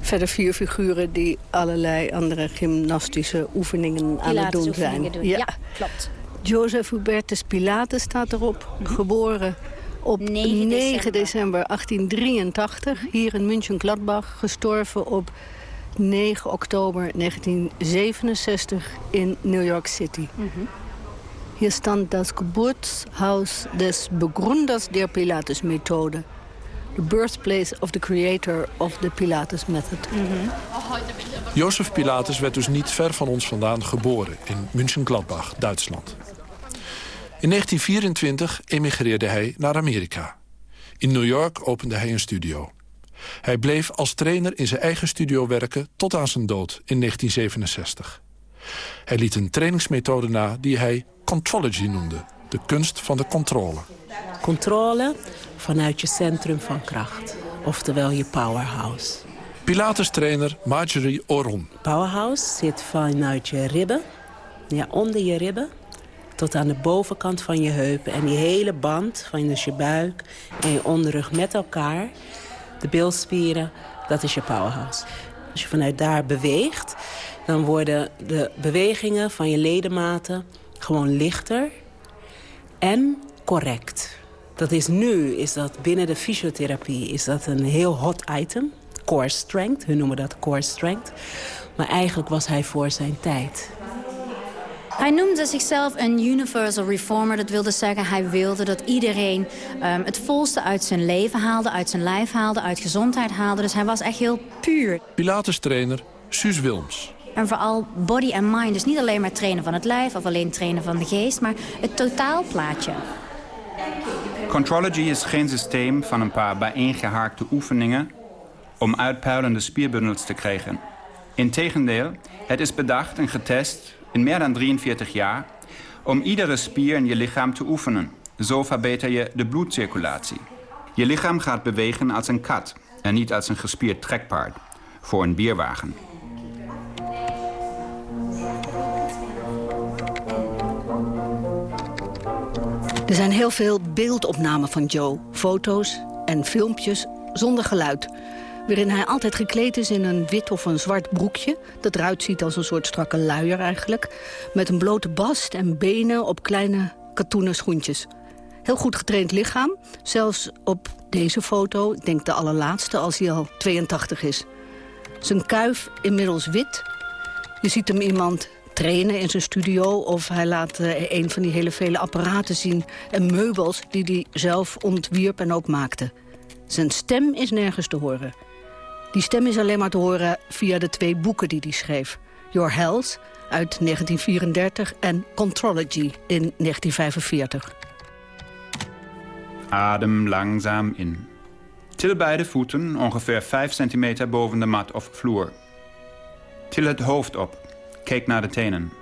Verder vier figuren die allerlei andere gymnastische oefeningen aan het doen zijn. Ja. ja. klopt. Joseph Hubertus Pilatus staat erop. Geboren op 9 december. december 1883 hier in München-Gladbach. Gestorven op 9 oktober 1967 in New York City. Hier stand das Geburtshaus des Begründers der Pilatus-Methode. The birthplace of the creator of the Pilatus method. Jozef Pilatus werd dus niet ver van ons vandaan geboren in München-Gladbach, Duitsland. In 1924 emigreerde hij naar Amerika. In New York opende hij een studio. Hij bleef als trainer in zijn eigen studio werken tot aan zijn dood in 1967. Hij liet een trainingsmethode na die hij contrology noemde. De kunst van de controle. Controle vanuit je centrum van kracht. Oftewel je powerhouse. Pilates-trainer Marjorie Oron. Powerhouse zit vanuit je ribben, ja, onder je ribben... tot aan de bovenkant van je heupen. En die hele band van dus je buik en je onderrug met elkaar... de bilspieren, dat is je powerhouse. Als je vanuit daar beweegt, dan worden de bewegingen van je ledematen gewoon lichter en correct. Dat is nu, is dat binnen de fysiotherapie, is dat een heel hot item. Core strength, hun noemen dat core strength. Maar eigenlijk was hij voor zijn tijd. Hij noemde zichzelf een universal reformer. Dat wilde zeggen, hij wilde dat iedereen um, het volste uit zijn leven haalde... uit zijn lijf haalde, uit gezondheid haalde. Dus hij was echt heel puur. Pilates-trainer Suus Wilms. En vooral body en mind. Dus niet alleen maar trainen van het lijf of alleen trainen van de geest... maar het totaalplaatje. Contrology is geen systeem van een paar bijeengehaakte oefeningen... om uitpuilende spierbundels te krijgen. Integendeel, het is bedacht en getest in meer dan 43 jaar... om iedere spier in je lichaam te oefenen. Zo verbeter je de bloedcirculatie. Je lichaam gaat bewegen als een kat... en niet als een gespierd trekpaard voor een bierwagen. Er zijn heel veel beeldopnamen van Joe. Foto's en filmpjes zonder geluid. Waarin hij altijd gekleed is in een wit of een zwart broekje. Dat eruit ziet als een soort strakke luier eigenlijk. Met een blote bast en benen op kleine katoenen schoentjes. Heel goed getraind lichaam. Zelfs op deze foto, ik denk de allerlaatste, als hij al 82 is. Zijn kuif inmiddels wit. Je ziet hem iemand trainen in zijn studio... of hij laat uh, een van die hele vele apparaten zien... en meubels die hij zelf ontwierp en ook maakte. Zijn stem is nergens te horen. Die stem is alleen maar te horen via de twee boeken die hij schreef. Your Health uit 1934 en Contrology in 1945. Adem langzaam in. Til beide voeten ongeveer 5 centimeter boven de mat of vloer. Til het hoofd op. Kijk naar de tenen.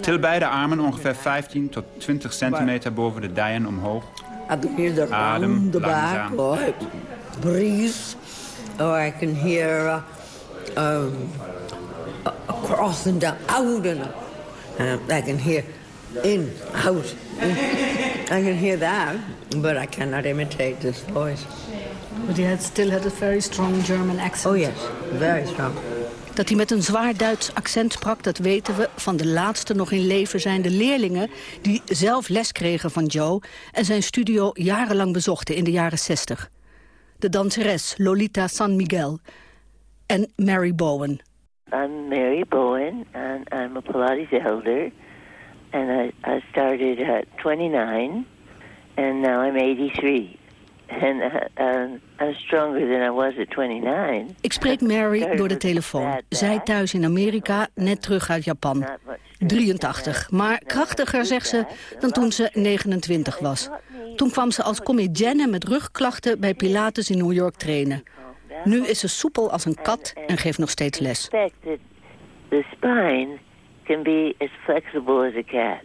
Til beide armen ongeveer 15 tot 20 centimeter boven de dijen omhoog. Adem langzaam. Breathe. Or I can hear uh, um, across and down, out and up. Uh, I can hear in, out. In. I can hear that, but I cannot imitate this voice. But he had still had a very strong German accent. Oh yes, very strong. Dat hij met een zwaar Duits accent sprak, dat weten we van de laatste nog in leven zijnde leerlingen... die zelf les kregen van Joe en zijn studio jarenlang bezochten in de jaren 60. De danseres Lolita San Miguel en Mary Bowen. I'm Mary Bowen and I'm a Pilates elder. And I, I started at 29 and now I'm 83. And uh, I'm stronger than I was at 29. Ik spreek Mary door de telefoon. Zij thuis in Amerika, net terug uit Japan. 83, maar krachtiger, zegt ze, dan toen ze 29 was. Toen kwam ze als comedienne met rugklachten bij Pilates in New York trainen. Nu is ze soepel als een kat en geeft nog steeds les. The spine can be as flexible as a cat.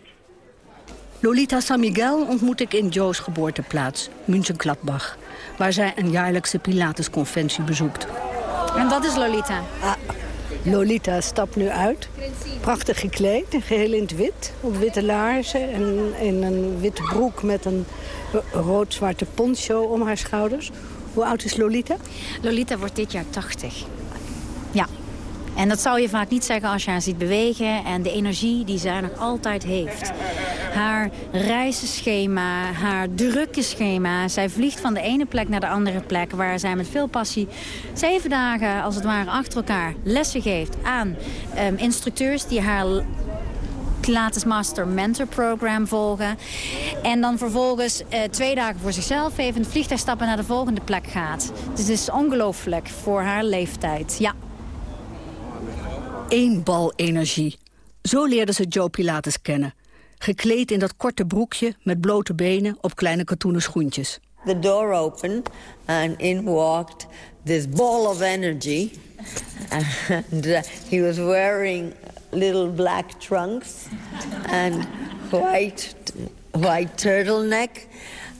Lolita San Miguel ontmoet ik in Joe's geboorteplaats, München-Gladbach... waar zij een jaarlijkse Pilates-conventie bezoekt. En wat is Lolita? Ah, Lolita stapt nu uit. Prachtig gekleed, geheel in het wit. Op witte laarzen en in een witte broek met een rood-zwarte poncho om haar schouders. Hoe oud is Lolita? Lolita wordt dit jaar 80. En dat zou je vaak niet zeggen als je haar ziet bewegen... en de energie die zij nog altijd heeft. Haar reizenschema, haar drukke schema. Zij vliegt van de ene plek naar de andere plek... waar zij met veel passie zeven dagen, als het ware, achter elkaar lessen geeft aan um, instructeurs die haar Pilates Master Mentor Program volgen. En dan vervolgens uh, twee dagen voor zichzelf even een vliegtuig stappen naar de volgende plek gaat. Dus het is ongelooflijk voor haar leeftijd, ja. Eén bal energie. Zo leerde ze Joe Pilates kennen. Gekleed in dat korte broekje met blote benen op kleine katoenen schoentjes. The door opened and in walked this ball of energy. And uh, he was wearing little black trunks and white white turtleneck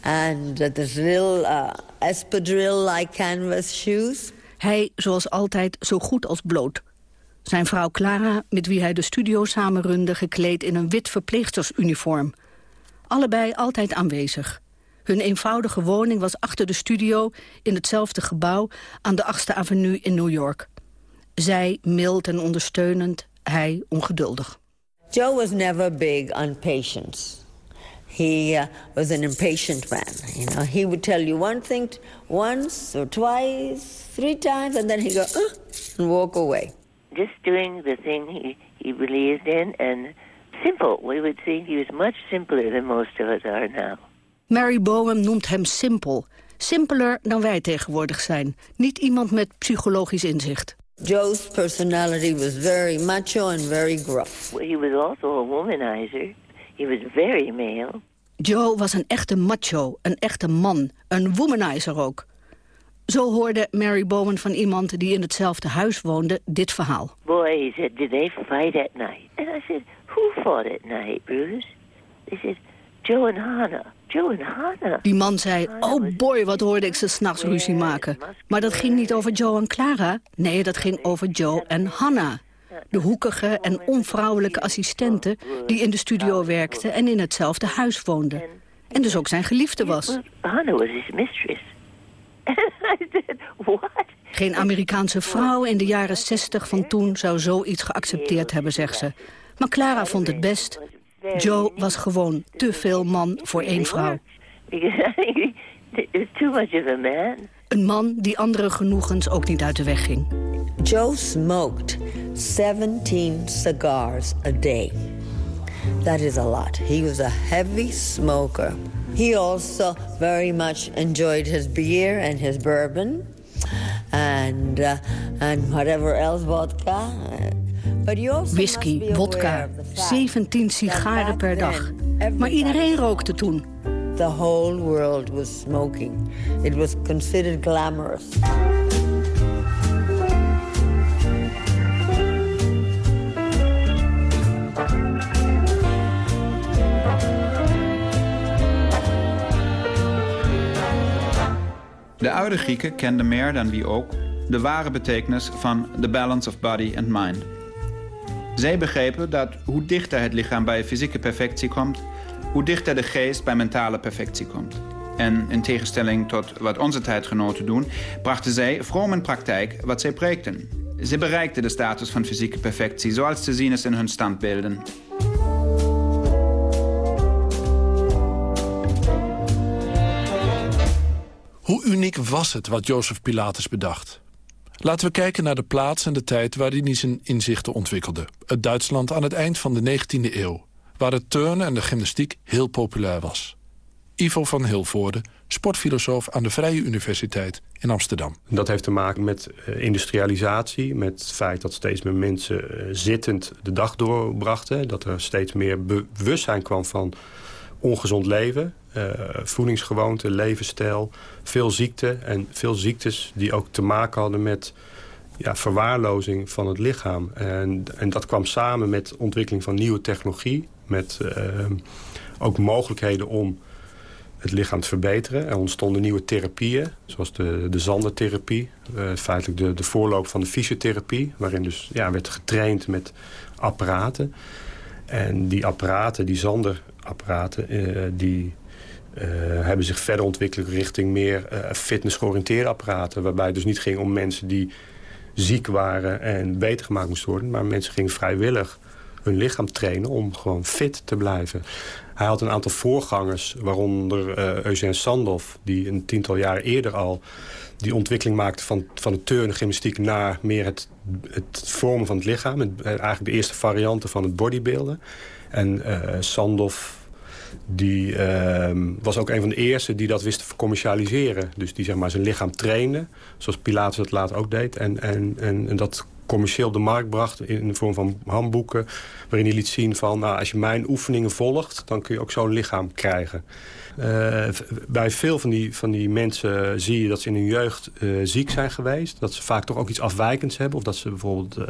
and uh, this little uh, espadrille-like canvas shoes. Hij, zoals altijd, zo goed als bloot. Zijn vrouw Clara, met wie hij de studio samenrunde... gekleed in een wit verpleegstersuniform. Allebei altijd aanwezig. Hun eenvoudige woning was achter de studio... in hetzelfde gebouw aan de 8e avenue in New York. Zij mild en ondersteunend, hij ongeduldig. Joe was never big on patience. He uh, was an impatient man. You know, he would tell you one thing once or twice, three times, and then he'd go, uh, and walk away. Just doing the thing he, he believed in and simple. We would think he was much simpler than most of us are now. Mary Bowen noemt hem simpel. Simpeler dan wij tegenwoordig zijn. Niet iemand met psychologisch inzicht. Joe's personality was very macho and very gruff. Well, he was also a womanizer. He was very male. Joe was een echte macho, een echte man, een womanizer ook. Zo hoorde Mary Bowen van iemand die in hetzelfde huis woonde dit verhaal. Boy, he said, did they fight at night? And I said, who fought at night, Bruce? They said, Joe and Hannah. Joe and Hannah. Die man zei, oh boy, wat hoorde ik ze s'nachts ruzie maken. Maar dat ging niet over Joe en Clara. Nee, dat ging over Joe en Hannah. De hoekige en onvrouwelijke assistente die in de studio werkte en in hetzelfde huis woonde. En dus ook zijn geliefde was. Hannah was his mistress. I said, what? Geen Amerikaanse vrouw in de jaren zestig van toen zou zoiets geaccepteerd hebben, zegt ze. Maar Clara vond het best. Joe was gewoon te veel man voor één vrouw. too much of a man. Een man die andere genoegens ook niet uit de weg ging. Joe smoked 17 cigars a day. That is a lot. He was a heavy smoker. He also very much enjoyed his beer and his bourbon and uh, and whatever else vodka. Whisky, vodka, 17 sigaren per dag. Maar iedereen rookte toen. The whole world was smoking. It was considered glamorous. De oude Grieken kenden meer dan wie ook de ware betekenis van the balance of body and mind. Zij begrepen dat hoe dichter het lichaam bij fysieke perfectie komt, hoe dichter de geest bij mentale perfectie komt. En in tegenstelling tot wat onze tijdgenoten doen, brachten zij vroom in praktijk wat zij preekten. Ze bereikten de status van fysieke perfectie, zoals te zien is in hun standbeelden. Hoe uniek was het wat Jozef Pilatus bedacht? Laten we kijken naar de plaats en de tijd waarin hij zijn inzichten ontwikkelde. Het Duitsland aan het eind van de 19e eeuw, waar het turnen en de gymnastiek heel populair was. Ivo van Hilvoorde, sportfilosoof aan de Vrije Universiteit in Amsterdam. Dat heeft te maken met eh, industrialisatie, met het feit dat steeds meer mensen eh, zittend de dag doorbrachten. Dat er steeds meer bewustzijn kwam van ongezond leven, uh, voedingsgewoonten, levensstijl, veel ziekte en veel ziektes die ook te maken hadden met ja, verwaarlozing van het lichaam. En, en dat kwam samen met ontwikkeling van nieuwe technologie, met uh, ook mogelijkheden om het lichaam te verbeteren. Er ontstonden nieuwe therapieën, zoals de, de zandertherapie. Uh, feitelijk de, de voorloop van de fysiotherapie. Waarin dus ja, werd getraind met apparaten. En die apparaten, die zanderapparaten, die uh, hebben zich verder ontwikkeld richting meer uh, fitness-georiënteerde apparaten. Waarbij het dus niet ging om mensen die ziek waren en beter gemaakt moesten worden. Maar mensen gingen vrijwillig hun lichaam trainen om gewoon fit te blijven. Hij had een aantal voorgangers, waaronder uh, Eugène Sandoff... die een tiental jaren eerder al die ontwikkeling maakte van, van de turnen gymnastiek... naar meer het, het vormen van het lichaam. eigenlijk de eerste varianten van het bodybuilden. En uh, Sandoff die ehm, was ook een van de eerste die dat wist te commercialiseren. Dus die zeg maar, zijn lichaam trainde, zoals Pilatus het later ook deed. En, en, en, en dat commercieel op de markt bracht in de vorm van handboeken... waarin hij liet zien van, nou, als je mijn oefeningen volgt... dan kun je ook zo'n lichaam krijgen. Uh, bij veel van die, van die mensen zie je dat ze in hun jeugd uh, ziek zijn geweest. Dat ze vaak toch ook iets afwijkends hebben. Of dat ze bijvoorbeeld uh,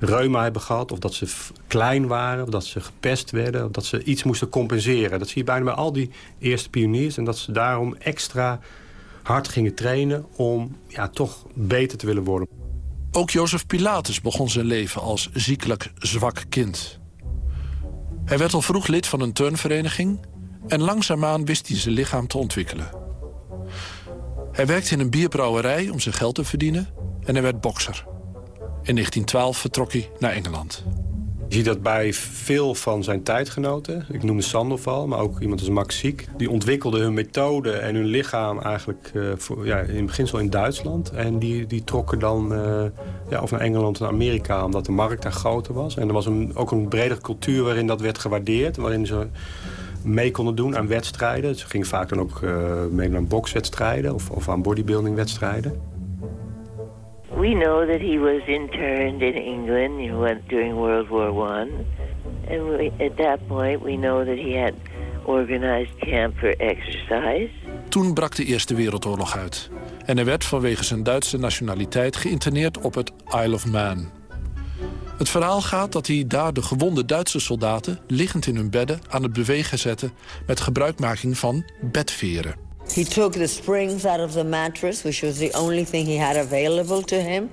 reuma hebben gehad. Of dat ze klein waren. Of dat ze gepest werden. Of dat ze iets moesten compenseren. Dat zie je bijna bij al die eerste pioniers. En dat ze daarom extra hard gingen trainen om ja, toch beter te willen worden. Ook Jozef Pilatus begon zijn leven als ziekelijk zwak kind. Hij werd al vroeg lid van een turnvereniging... en langzaamaan wist hij zijn lichaam te ontwikkelen. Hij werkte in een bierbrouwerij om zijn geld te verdienen... en hij werd bokser. In 1912 vertrok hij naar Engeland. Je ziet dat bij veel van zijn tijdgenoten. Ik noemde Sandoval, maar ook iemand als Max Ziek. Die ontwikkelden hun methode en hun lichaam eigenlijk uh, voor, ja, in beginsel in Duitsland. En die, die trokken dan uh, ja, of naar Engeland en Amerika, omdat de markt daar groter was. En er was een, ook een bredere cultuur waarin dat werd gewaardeerd. Waarin ze mee konden doen aan wedstrijden. Ze gingen vaak dan ook uh, mee naar bokswedstrijden of, of aan bodybuildingwedstrijden. We know that he was interned in England you know, during World War One, we, at that point we know that he had organized camp for exercise. Toen brak de Eerste Wereldoorlog uit en hij werd vanwege zijn Duitse nationaliteit geïnterneerd op het Isle of Man. Het verhaal gaat dat hij daar de gewonde Duitse soldaten liggend in hun bedden aan het bewegen zette met gebruikmaking van bedveren. He took the springs out of the mattress, which was the only thing he had available to him,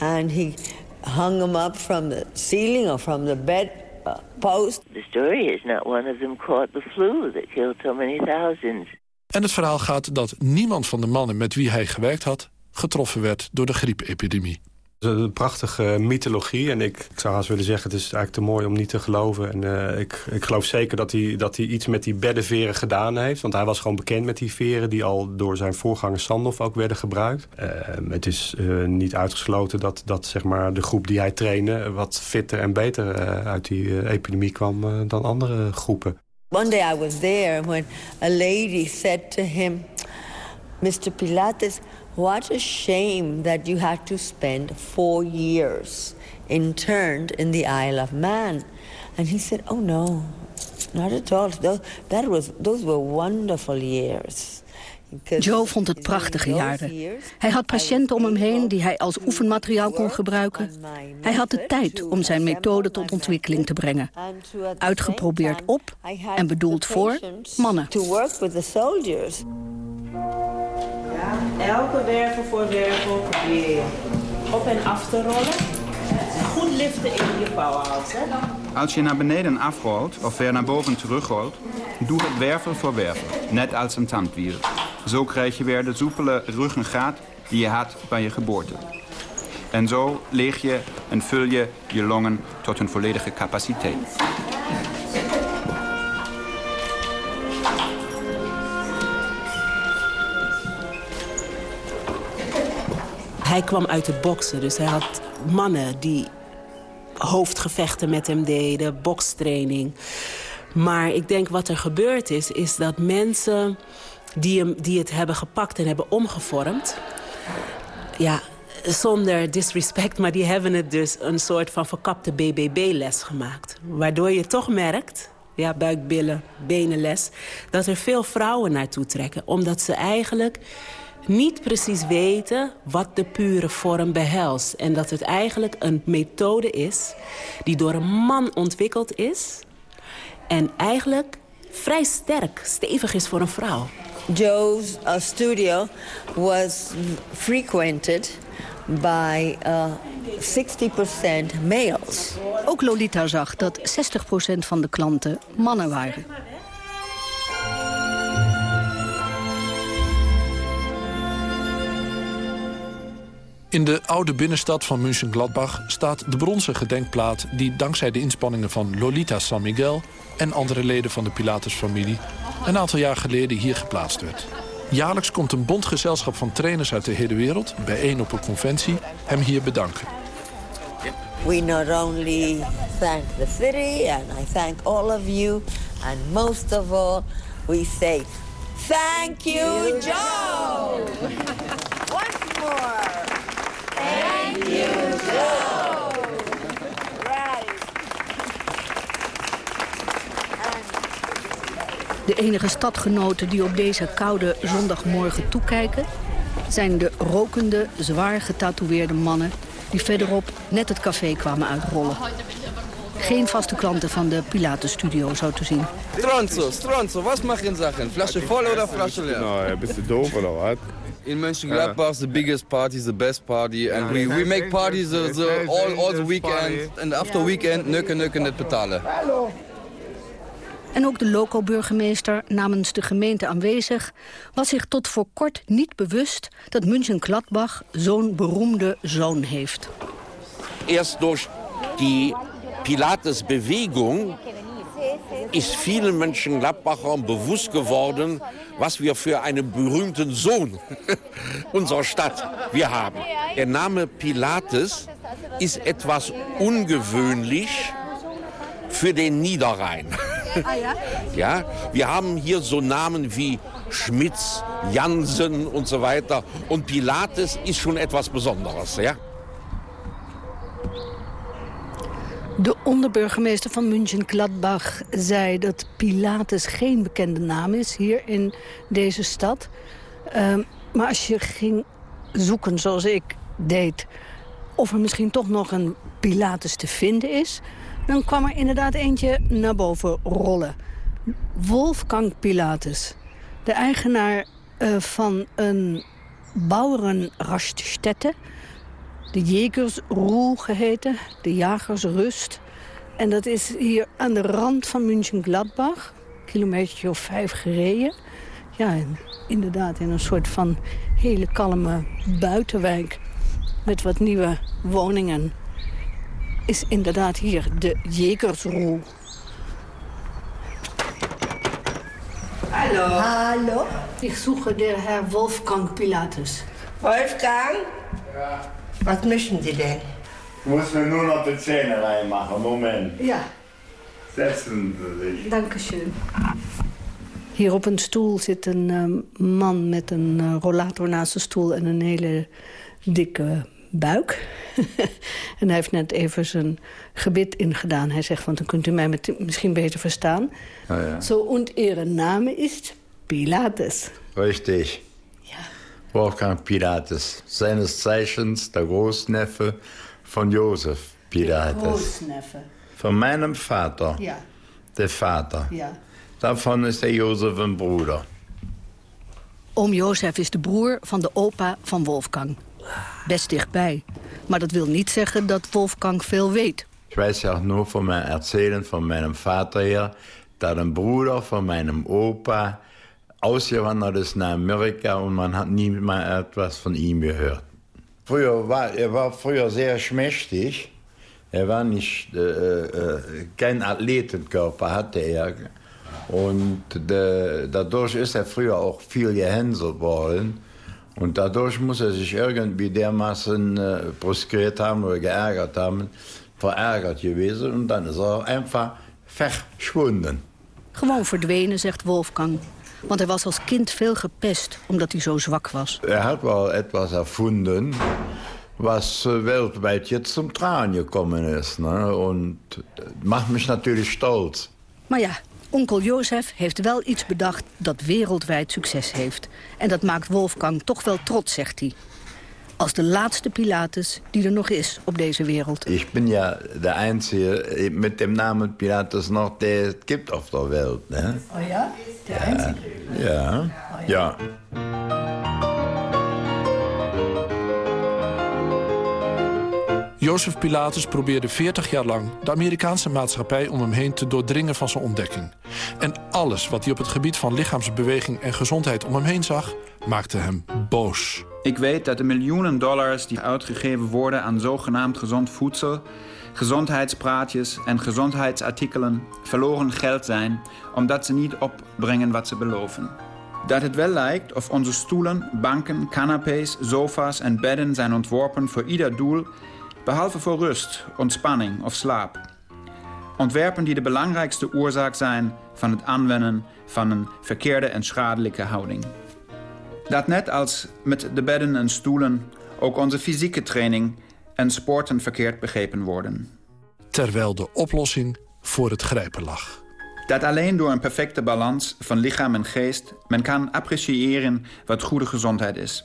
and he hung them up from the ceiling or from the bed uh, post. The story is not one of them caught the flu that killed so many thousands. En het verhaal gaat dat niemand van de mannen met wie hij gewerkt had... getroffen werd door de griepepidemie. Een prachtige mythologie. En ik, zou haast willen zeggen, het is eigenlijk te mooi om niet te geloven. En uh, ik, ik geloof zeker dat hij, dat hij iets met die beddenveren gedaan heeft. Want hij was gewoon bekend met die veren... die al door zijn voorganger Sandoff ook werden gebruikt. Uh, het is uh, niet uitgesloten dat, dat zeg maar, de groep die hij trainde... wat fitter en beter uit die epidemie kwam dan andere groepen. One day I was there when a lady said to him... Mr. Pilates... What a shame that you had to spend four years interned in the Isle of Man. And he said, oh no, not at all. Those, that was, those were wonderful years. Joe vond het prachtige jaren. Hij had patiënten om hem heen die hij als oefenmateriaal kon gebruiken. Hij had de tijd om zijn methode tot ontwikkeling te brengen. Uitgeprobeerd op en bedoeld voor mannen. Elke wervel voor wervel probeer op en af te rollen. Goed liften in je. Hè? Als je naar beneden afrolt of weer naar boven terugrolt, doe het wervel voor wervel, net als een tandwiel. Zo krijg je weer de soepele ruggengraat die je had bij je geboorte. En zo leeg je en vul je je longen tot hun volledige capaciteit. Hij kwam uit het boksen, dus hij had mannen die hoofdgevechten met hem deden, bokstraining. Maar ik denk wat er gebeurd is, is dat mensen die, hem, die het hebben gepakt en hebben omgevormd... ja, zonder disrespect, maar die hebben het dus een soort van verkapte BBB-les gemaakt. Waardoor je toch merkt, ja, buik, billen, benenles... dat er veel vrouwen naartoe trekken. Omdat ze eigenlijk niet precies weten wat de pure vorm behelst. En dat het eigenlijk een methode is die door een man ontwikkeld is... en eigenlijk vrij sterk, stevig is voor een vrouw. Joe's uh, studio was frequented by uh, 60% males. Ook Lolita zag dat 60% van de klanten mannen waren. In de oude binnenstad van München-Gladbach staat de bronzen gedenkplaat... die dankzij de inspanningen van Lolita San Miguel... en andere leden van de Pilatus-familie... een aantal jaar geleden hier geplaatst werd. Jaarlijks komt een bondgezelschap van trainers uit de hele wereld... bijeen op een conventie, hem hier bedanken. We not only thank the city and I thank all of you. And most of all, we say, thank you, Joe! Once more. Thank you, Joe! Right. De enige stadgenoten die op deze koude zondagmorgen toekijken... zijn de rokende, zwaar getatoeëerde mannen... die verderop net het café kwamen uitrollen. Geen vaste klanten van de Pilatus-studio, zo te zien. Stronzo, Stronzo, was mag je in Sachen? Flasche voll oder Flasche leer? Nou, bist du doof oder wat? In Mönchengladbach, the biggest party is the best party. And we, we make parties the, the, all, all the weekend. And after weekend, nukken, nukken, net betalen. En ook de loco-burgemeester namens de gemeente aanwezig... was zich tot voor kort niet bewust dat München-Gladbach zo'n beroemde zoon heeft. Erst durch die Pilates-Bewegung ist vielen Mönchengladbachern bewusst geworden, was wir für einen berühmten Sohn unserer Stadt wir haben. Der Name Pilates ist etwas ungewöhnlich für den Niederrhein. Ja, wir haben hier so Namen wie Schmitz, Jansen und so weiter. Und Pilates ist schon etwas Besonderes, ja? De onderburgemeester van München-Gladbach zei dat Pilatus geen bekende naam is hier in deze stad. Ehm, maar als je ging zoeken zoals ik deed... of er misschien toch nog een Pilatus te vinden is... dan kwam er inderdaad eentje naar boven rollen. Wolfgang Pilatus, de eigenaar eh, van een Bauernraststätte de Jägersruhe geheten, de Jagersrust. En dat is hier aan de rand van München-Gladbach, kilometer of vijf gereden. Ja, en inderdaad in een soort van hele kalme buitenwijk met wat nieuwe woningen. Is inderdaad hier de Jägersruhe. Hallo. Hallo. Ik zoek de Herr Wolfgang Pilatus. Wolfgang? Was möchten Sie denn? Ich muss mir nur noch die Zähne reinmachen. Moment. Ja. Setzen Sie sich. Dankeschön. Hier op een stoel zit een eh, man met een eh, rollator naast de stoel en een hele dikke buik. en hij heeft net even zijn gebit ingedaan. Hij zegt, want dan kunt u mij met, misschien beter verstaan. Oh ja. Zo, und ihre Name is Pilatus. Richtig. Wolfgang Pilatus, seines Zeichens der Großneffe von Josef Pilatus. Großneffe. Von meinem Vater, Ja, der Vater. ja. Davon ist der Josef ein Bruder. Oom Jozef is de broer van de opa van Wolfgang. Best dichtbij. Maar dat wil niet zeggen dat Wolfgang veel weet. Ich weiß ja nur von meinem Erzählen von meinem Vater her, dass ein Bruder von meinem Opa ausgewandert ist nach Amerika und man hat nie mal etwas von ihm gehört. Früher war, er war früher sehr schmächtig. Er war nicht, äh, äh, kein Athletenkörper hatte er. Und äh, dadurch ist er früher auch viel gehänselt worden. Und dadurch muss er sich irgendwie dermaßen äh, bruskiert haben oder geärgert haben, verärgert gewesen. Und dann ist er einfach verschwunden. Gewoon verdwenen, zegt Wolfgang. Want hij was als kind veel gepest, omdat hij zo zwak was. Er hat wel etwas erfunden, was äh, weltweit jetzt zum Tragen gekommen ist. Ne? Und macht mich natürlich stolz. Maar ja, onkel Jozef heeft wel iets bedacht dat wereldwijd succes heeft. En dat maakt Wolfgang toch wel trots, zegt hij. Als de laatste Pilatus die er nog is op deze wereld. Ich bin ja der Einzige mit dem Namen Pilatus noch, der es gibt auf der Welt. Ne? Oh ja? De Ja, ja, ja. Jozef Pilatus probeerde 40 jaar lang de Amerikaanse maatschappij om hem heen te doordringen van zijn ontdekking. En alles wat hij op het gebied van lichaamsbeweging en gezondheid om hem heen zag, maakte hem boos. Ik weet dat de miljoenen dollars die uitgegeven worden aan zogenaamd gezond voedsel, gezondheidspraatjes en gezondheidsartikelen verloren geld zijn omdat ze niet opbrengen wat ze beloven. Dat het wel lijkt of onze stoelen, banken, canapés, sofa's en bedden zijn ontworpen voor ieder doel, behalve voor rust, ontspanning of slaap. Ontwerpen die de belangrijkste oorzaak zijn van het aanwennen van een verkeerde en schadelijke houding. Dat net als met de bedden en stoelen ook onze fysieke training en sporten verkeerd begrepen worden. Terwijl de oplossing voor het grijpen lag. Dat alleen door een perfecte balans van lichaam en geest... men kan appreciëren wat goede gezondheid is.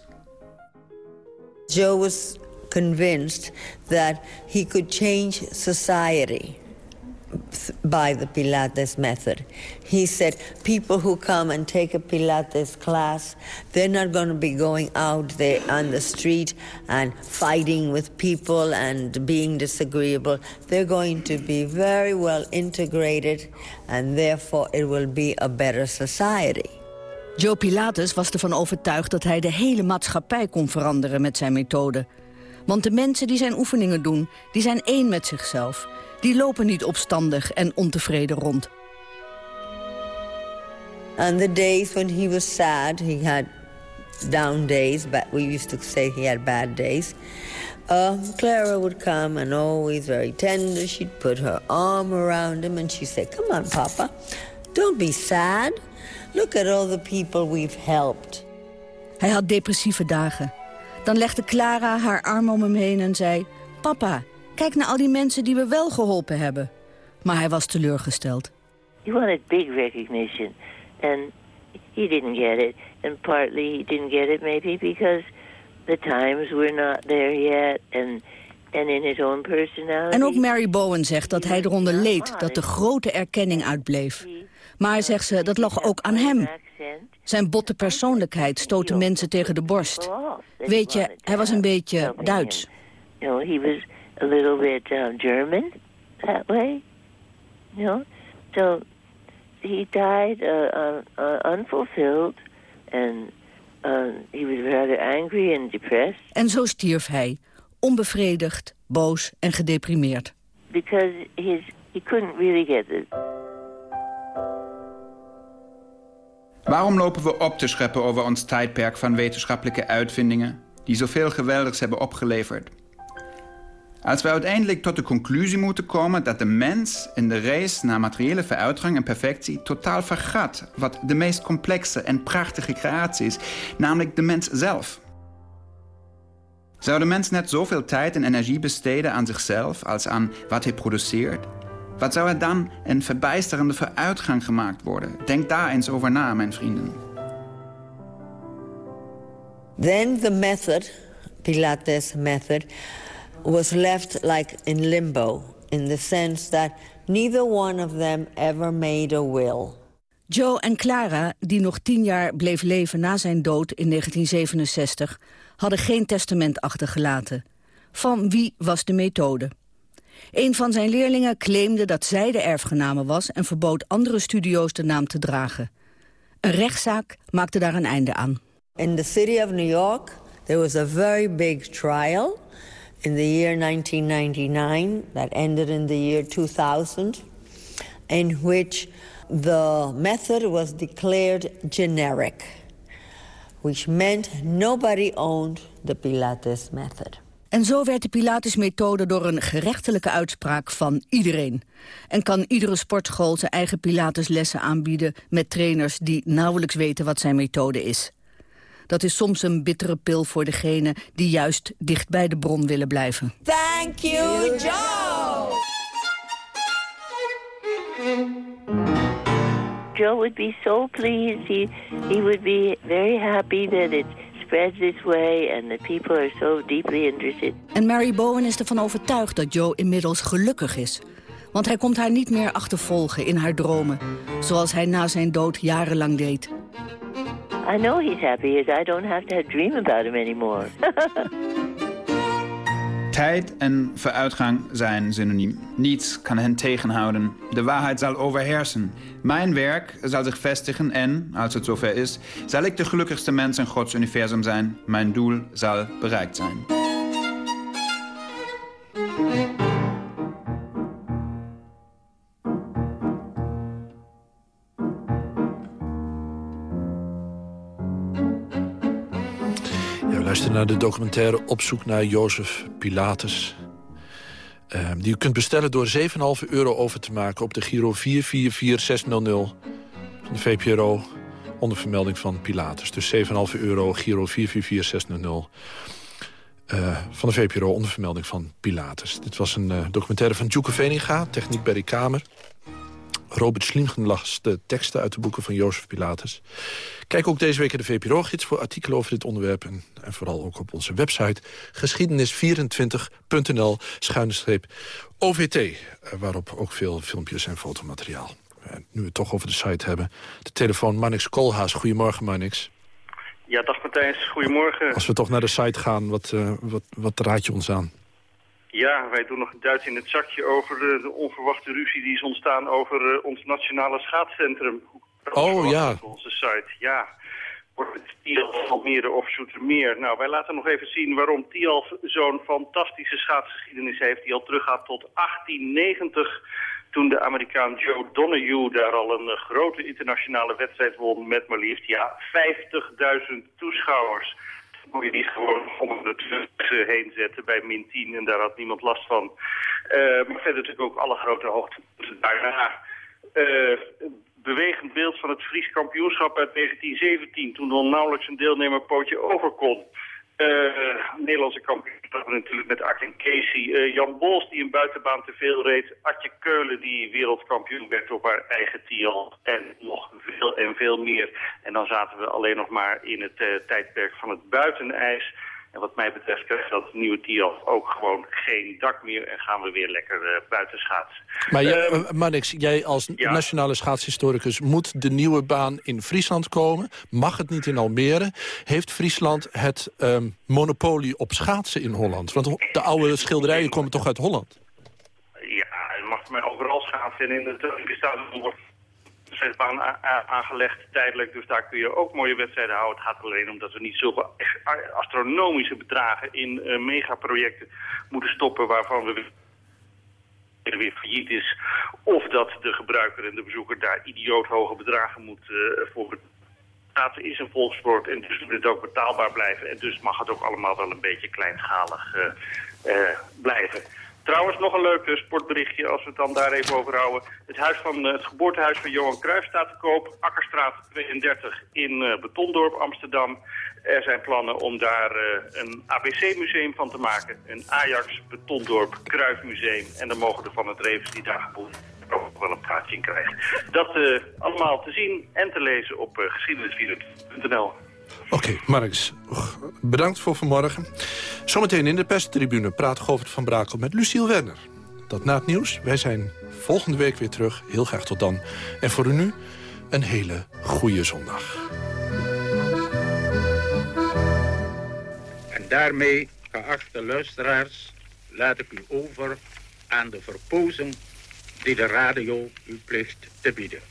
Joe was convinced that he could change society by the Pilates method. He said people who come and take a Pilates class, they're not going to be going out there on the street and fighting with people and being disagreeable. They're going to be very well integrated and therefore it will be a better society. Joe Pilates was ervan overtuigd dat hij de hele maatschappij kon veranderen met zijn methode. Want de mensen die zijn oefeningen doen, die zijn één met zichzelf die lopen niet opstandig en ontevreden rond. On the days when he was sad, he had down days, but we used to say he had bad days. Uh, Clara would come and always very tender. She'd put her arm around him and she'd say, Come on, Papa, don't be sad. Look at all the people we've helped. Hij had depressieve dagen. Dan legde Clara haar arm om hem heen en zei... Papa, Kijk naar al die mensen die we wel geholpen hebben. Maar hij was teleurgesteld. He wanted big recognition. And he didn't get it. And partly he didn't get it maybe because the times were not there yet. And, and in his own personality. En ook Mary Bowen zegt dat hij eronder leed dat de grote erkenning uitbleef. Maar, zegt ze, dat lag ook aan hem. Zijn botte persoonlijkheid stootte mensen tegen de borst. Weet je, hij was een beetje Duits. You know, he was a little bit uh, German that way, you know. So he died uh, uh, unfulfilled and he was rather angry and depressed. En zo stierf hij, onbevredigd, boos en gedeprimeerd. Because his, he couldn't really get it. Waarom lopen we op te scheppen over ons tijdperk van wetenschappelijke uitvindingen... die zoveel geweldigs hebben opgeleverd? Als we uiteindelijk tot de conclusie moeten komen dat de mens in de race naar materiële veruitgang en perfectie totaal vergat wat de meest complexe en prachtige creatie is, namelijk de mens zelf. Zou de mens net zoveel tijd en energie besteden aan zichzelf als aan wat hij produceert? Wat zou er dan een verbijsterende vooruitgang gemaakt worden? Denk daar eens over na, mijn vrienden. Then the method, Pilates method, was left like in limbo in the sense that neither one of them ever made a will. Joe en Clara, die nog tien jaar bleef leven na zijn dood in 1967, hadden geen testament achtergelaten. Van wie was de methode? Een van zijn leerlingen claimde dat zij de erfgename was... en verbood andere studio's de naam te dragen. Een rechtszaak maakte daar een einde aan. In the city of New York, there was a very big trial in the year 1999, that ended in the year 2000, in which the method was declared generic, which meant nobody owned the Pilates method. En zo werd de Pilates-methode door een gerechtelijke uitspraak van iedereen. En kan iedere sportschool zijn eigen Pilates-lessen aanbieden... met trainers die nauwelijks weten wat zijn methode is. Dat is soms een bittere pil voor degene die juist dicht bij de bron willen blijven. Thank you, Joe! Joe would be so pleased. He, would be very happy that it spreads this way and that people are so deeply interested. En Mary Bowen is ervan overtuigd dat Joe inmiddels gelukkig is. Want hij komt haar niet meer achtervolgen in haar dromen, zoals hij na zijn dood jarenlang deed. I know he's happy as I don't have to dream about him anymore. Tijd en vooruitgang zijn synoniem. Niets kan hen tegenhouden. De waarheid zal overheersen. Mijn werk zal zich vestigen en, als het zover is... zal ik de gelukkigste mens in Gods universum zijn. Mijn doel zal bereikt zijn. De documentaire Op zoek naar Jozef Pilatus. Uh, die u kunt bestellen door 7,5 euro over te maken... op de Giro 444600 van de VPRO onder vermelding van Pilatus. Dus 7,5 euro, Giro 444600 uh, van de VPRO onder vermelding van Pilatus. Dit was een uh, documentaire van Djoeke Veninga, techniek Berry Kamer. Robert Slingen las de teksten uit de boeken van Jozef Pilatus. Kijk ook deze week in de VPRO-gids voor artikelen over dit onderwerp... en, en vooral ook op onze website geschiedenis24.nl schuine OVT... Eh, waarop ook veel filmpjes en fotomateriaal. En nu we het toch over de site hebben. De telefoon Manix Kolhaas. Goedemorgen, Manix. Ja, dag Matthijs. Goedemorgen. Als we toch naar de site gaan, wat, uh, wat, wat raad je ons aan? Ja, wij doen nog een duit in het zakje over de onverwachte ruzie die is ontstaan over uh, ons nationale schaatscentrum. Oh ja. Op onze site, ja. Wordt het Tialf, Almere of Zoetermeer? Nou, wij laten nog even zien waarom Tialf zo'n fantastische schaatsgeschiedenis heeft... die al teruggaat tot 1890 toen de Amerikaan Joe Donahue daar al een uh, grote internationale wedstrijd won... met maar liefst, ja, 50.000 toeschouwers kon je niet gewoon om de heen zetten bij min 10 en daar had niemand last van. Uh, maar verder natuurlijk ook alle grote hoogtepunten daarna. Uh, bewegend beeld van het Fries kampioenschap uit 1917... toen er nauwelijks een deelnemer pootje over kon. Uh, Nederlandse kampioenschap natuurlijk met Arjen Casey. Uh, Jan Bols die een buitenbaan te veel reed. Atje Keulen die wereldkampioen werd op haar eigen tial. En nog veel en veel meer. En dan zaten we alleen nog maar in het uh, tijdperk van het buitenijs. En wat mij betreft krijgt dat nieuwe TIAF ook gewoon geen dak meer... en gaan we weer lekker uh, buiten schaatsen. Maar jij, Manix, jij als ja. nationale schaatshistoricus... moet de nieuwe baan in Friesland komen? Mag het niet in Almere? Heeft Friesland het um, monopolie op schaatsen in Holland? Want de oude schilderijen komen toch uit Holland? Ja, je mag mij overal schaatsen. En in de Stadion wordt aangelegd tijdelijk. Dus daar kun je ook mooie wedstrijden houden. Het gaat alleen om dat we niet zulke astronomische bedragen in uh, megaprojecten moeten stoppen waarvan we weer failliet is. Of dat de gebruiker en de bezoeker daar idioot hoge bedragen moet uh, voor Schaatsen is een volkssport en dus moet het ook betaalbaar blijven. En dus mag het ook allemaal wel een beetje kleinschalig uh, blijven. Trouwens, nog een leuk sportberichtje als we het dan daar even over houden. Het, huis van, het geboortehuis van Johan Cruijff staat te koop. Akkerstraat 32 in uh, Betondorp, Amsterdam. Er zijn plannen om daar een ABC-museum van te maken. Een Ajax Betondorp Cruijff Museum. En dan mogen er van het Revens die daar geboren ook wel een praatje in krijgen. Dat allemaal te zien en te lezen op uh. Oké, okay, Marx, bedankt voor vanmorgen. Zometeen in de perstribune praat Govert van Brakel met Luciel Werner. Dat na het nieuws. Wij zijn volgende week weer terug. Heel graag tot dan. En voor u nu een hele goede zondag. En daarmee, geachte luisteraars, laat ik u over aan de verpozen die de radio u plicht te bieden.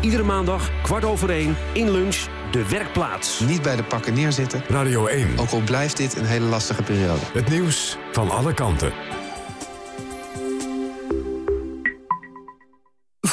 Iedere maandag, kwart over één, in lunch, de werkplaats. Niet bij de pakken neerzitten. Radio 1. Ook al blijft dit een hele lastige periode. Het nieuws van alle kanten.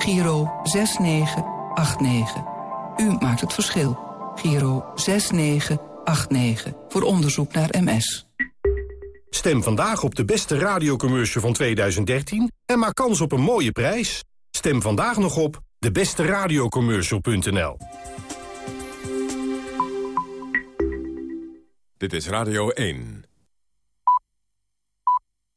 Giro 6989. U maakt het verschil. Giro 6989. Voor onderzoek naar MS. Stem vandaag op de beste radiocommercial van 2013 en maak kans op een mooie prijs. Stem vandaag nog op debesteradiocommercial.nl Dit is Radio 1.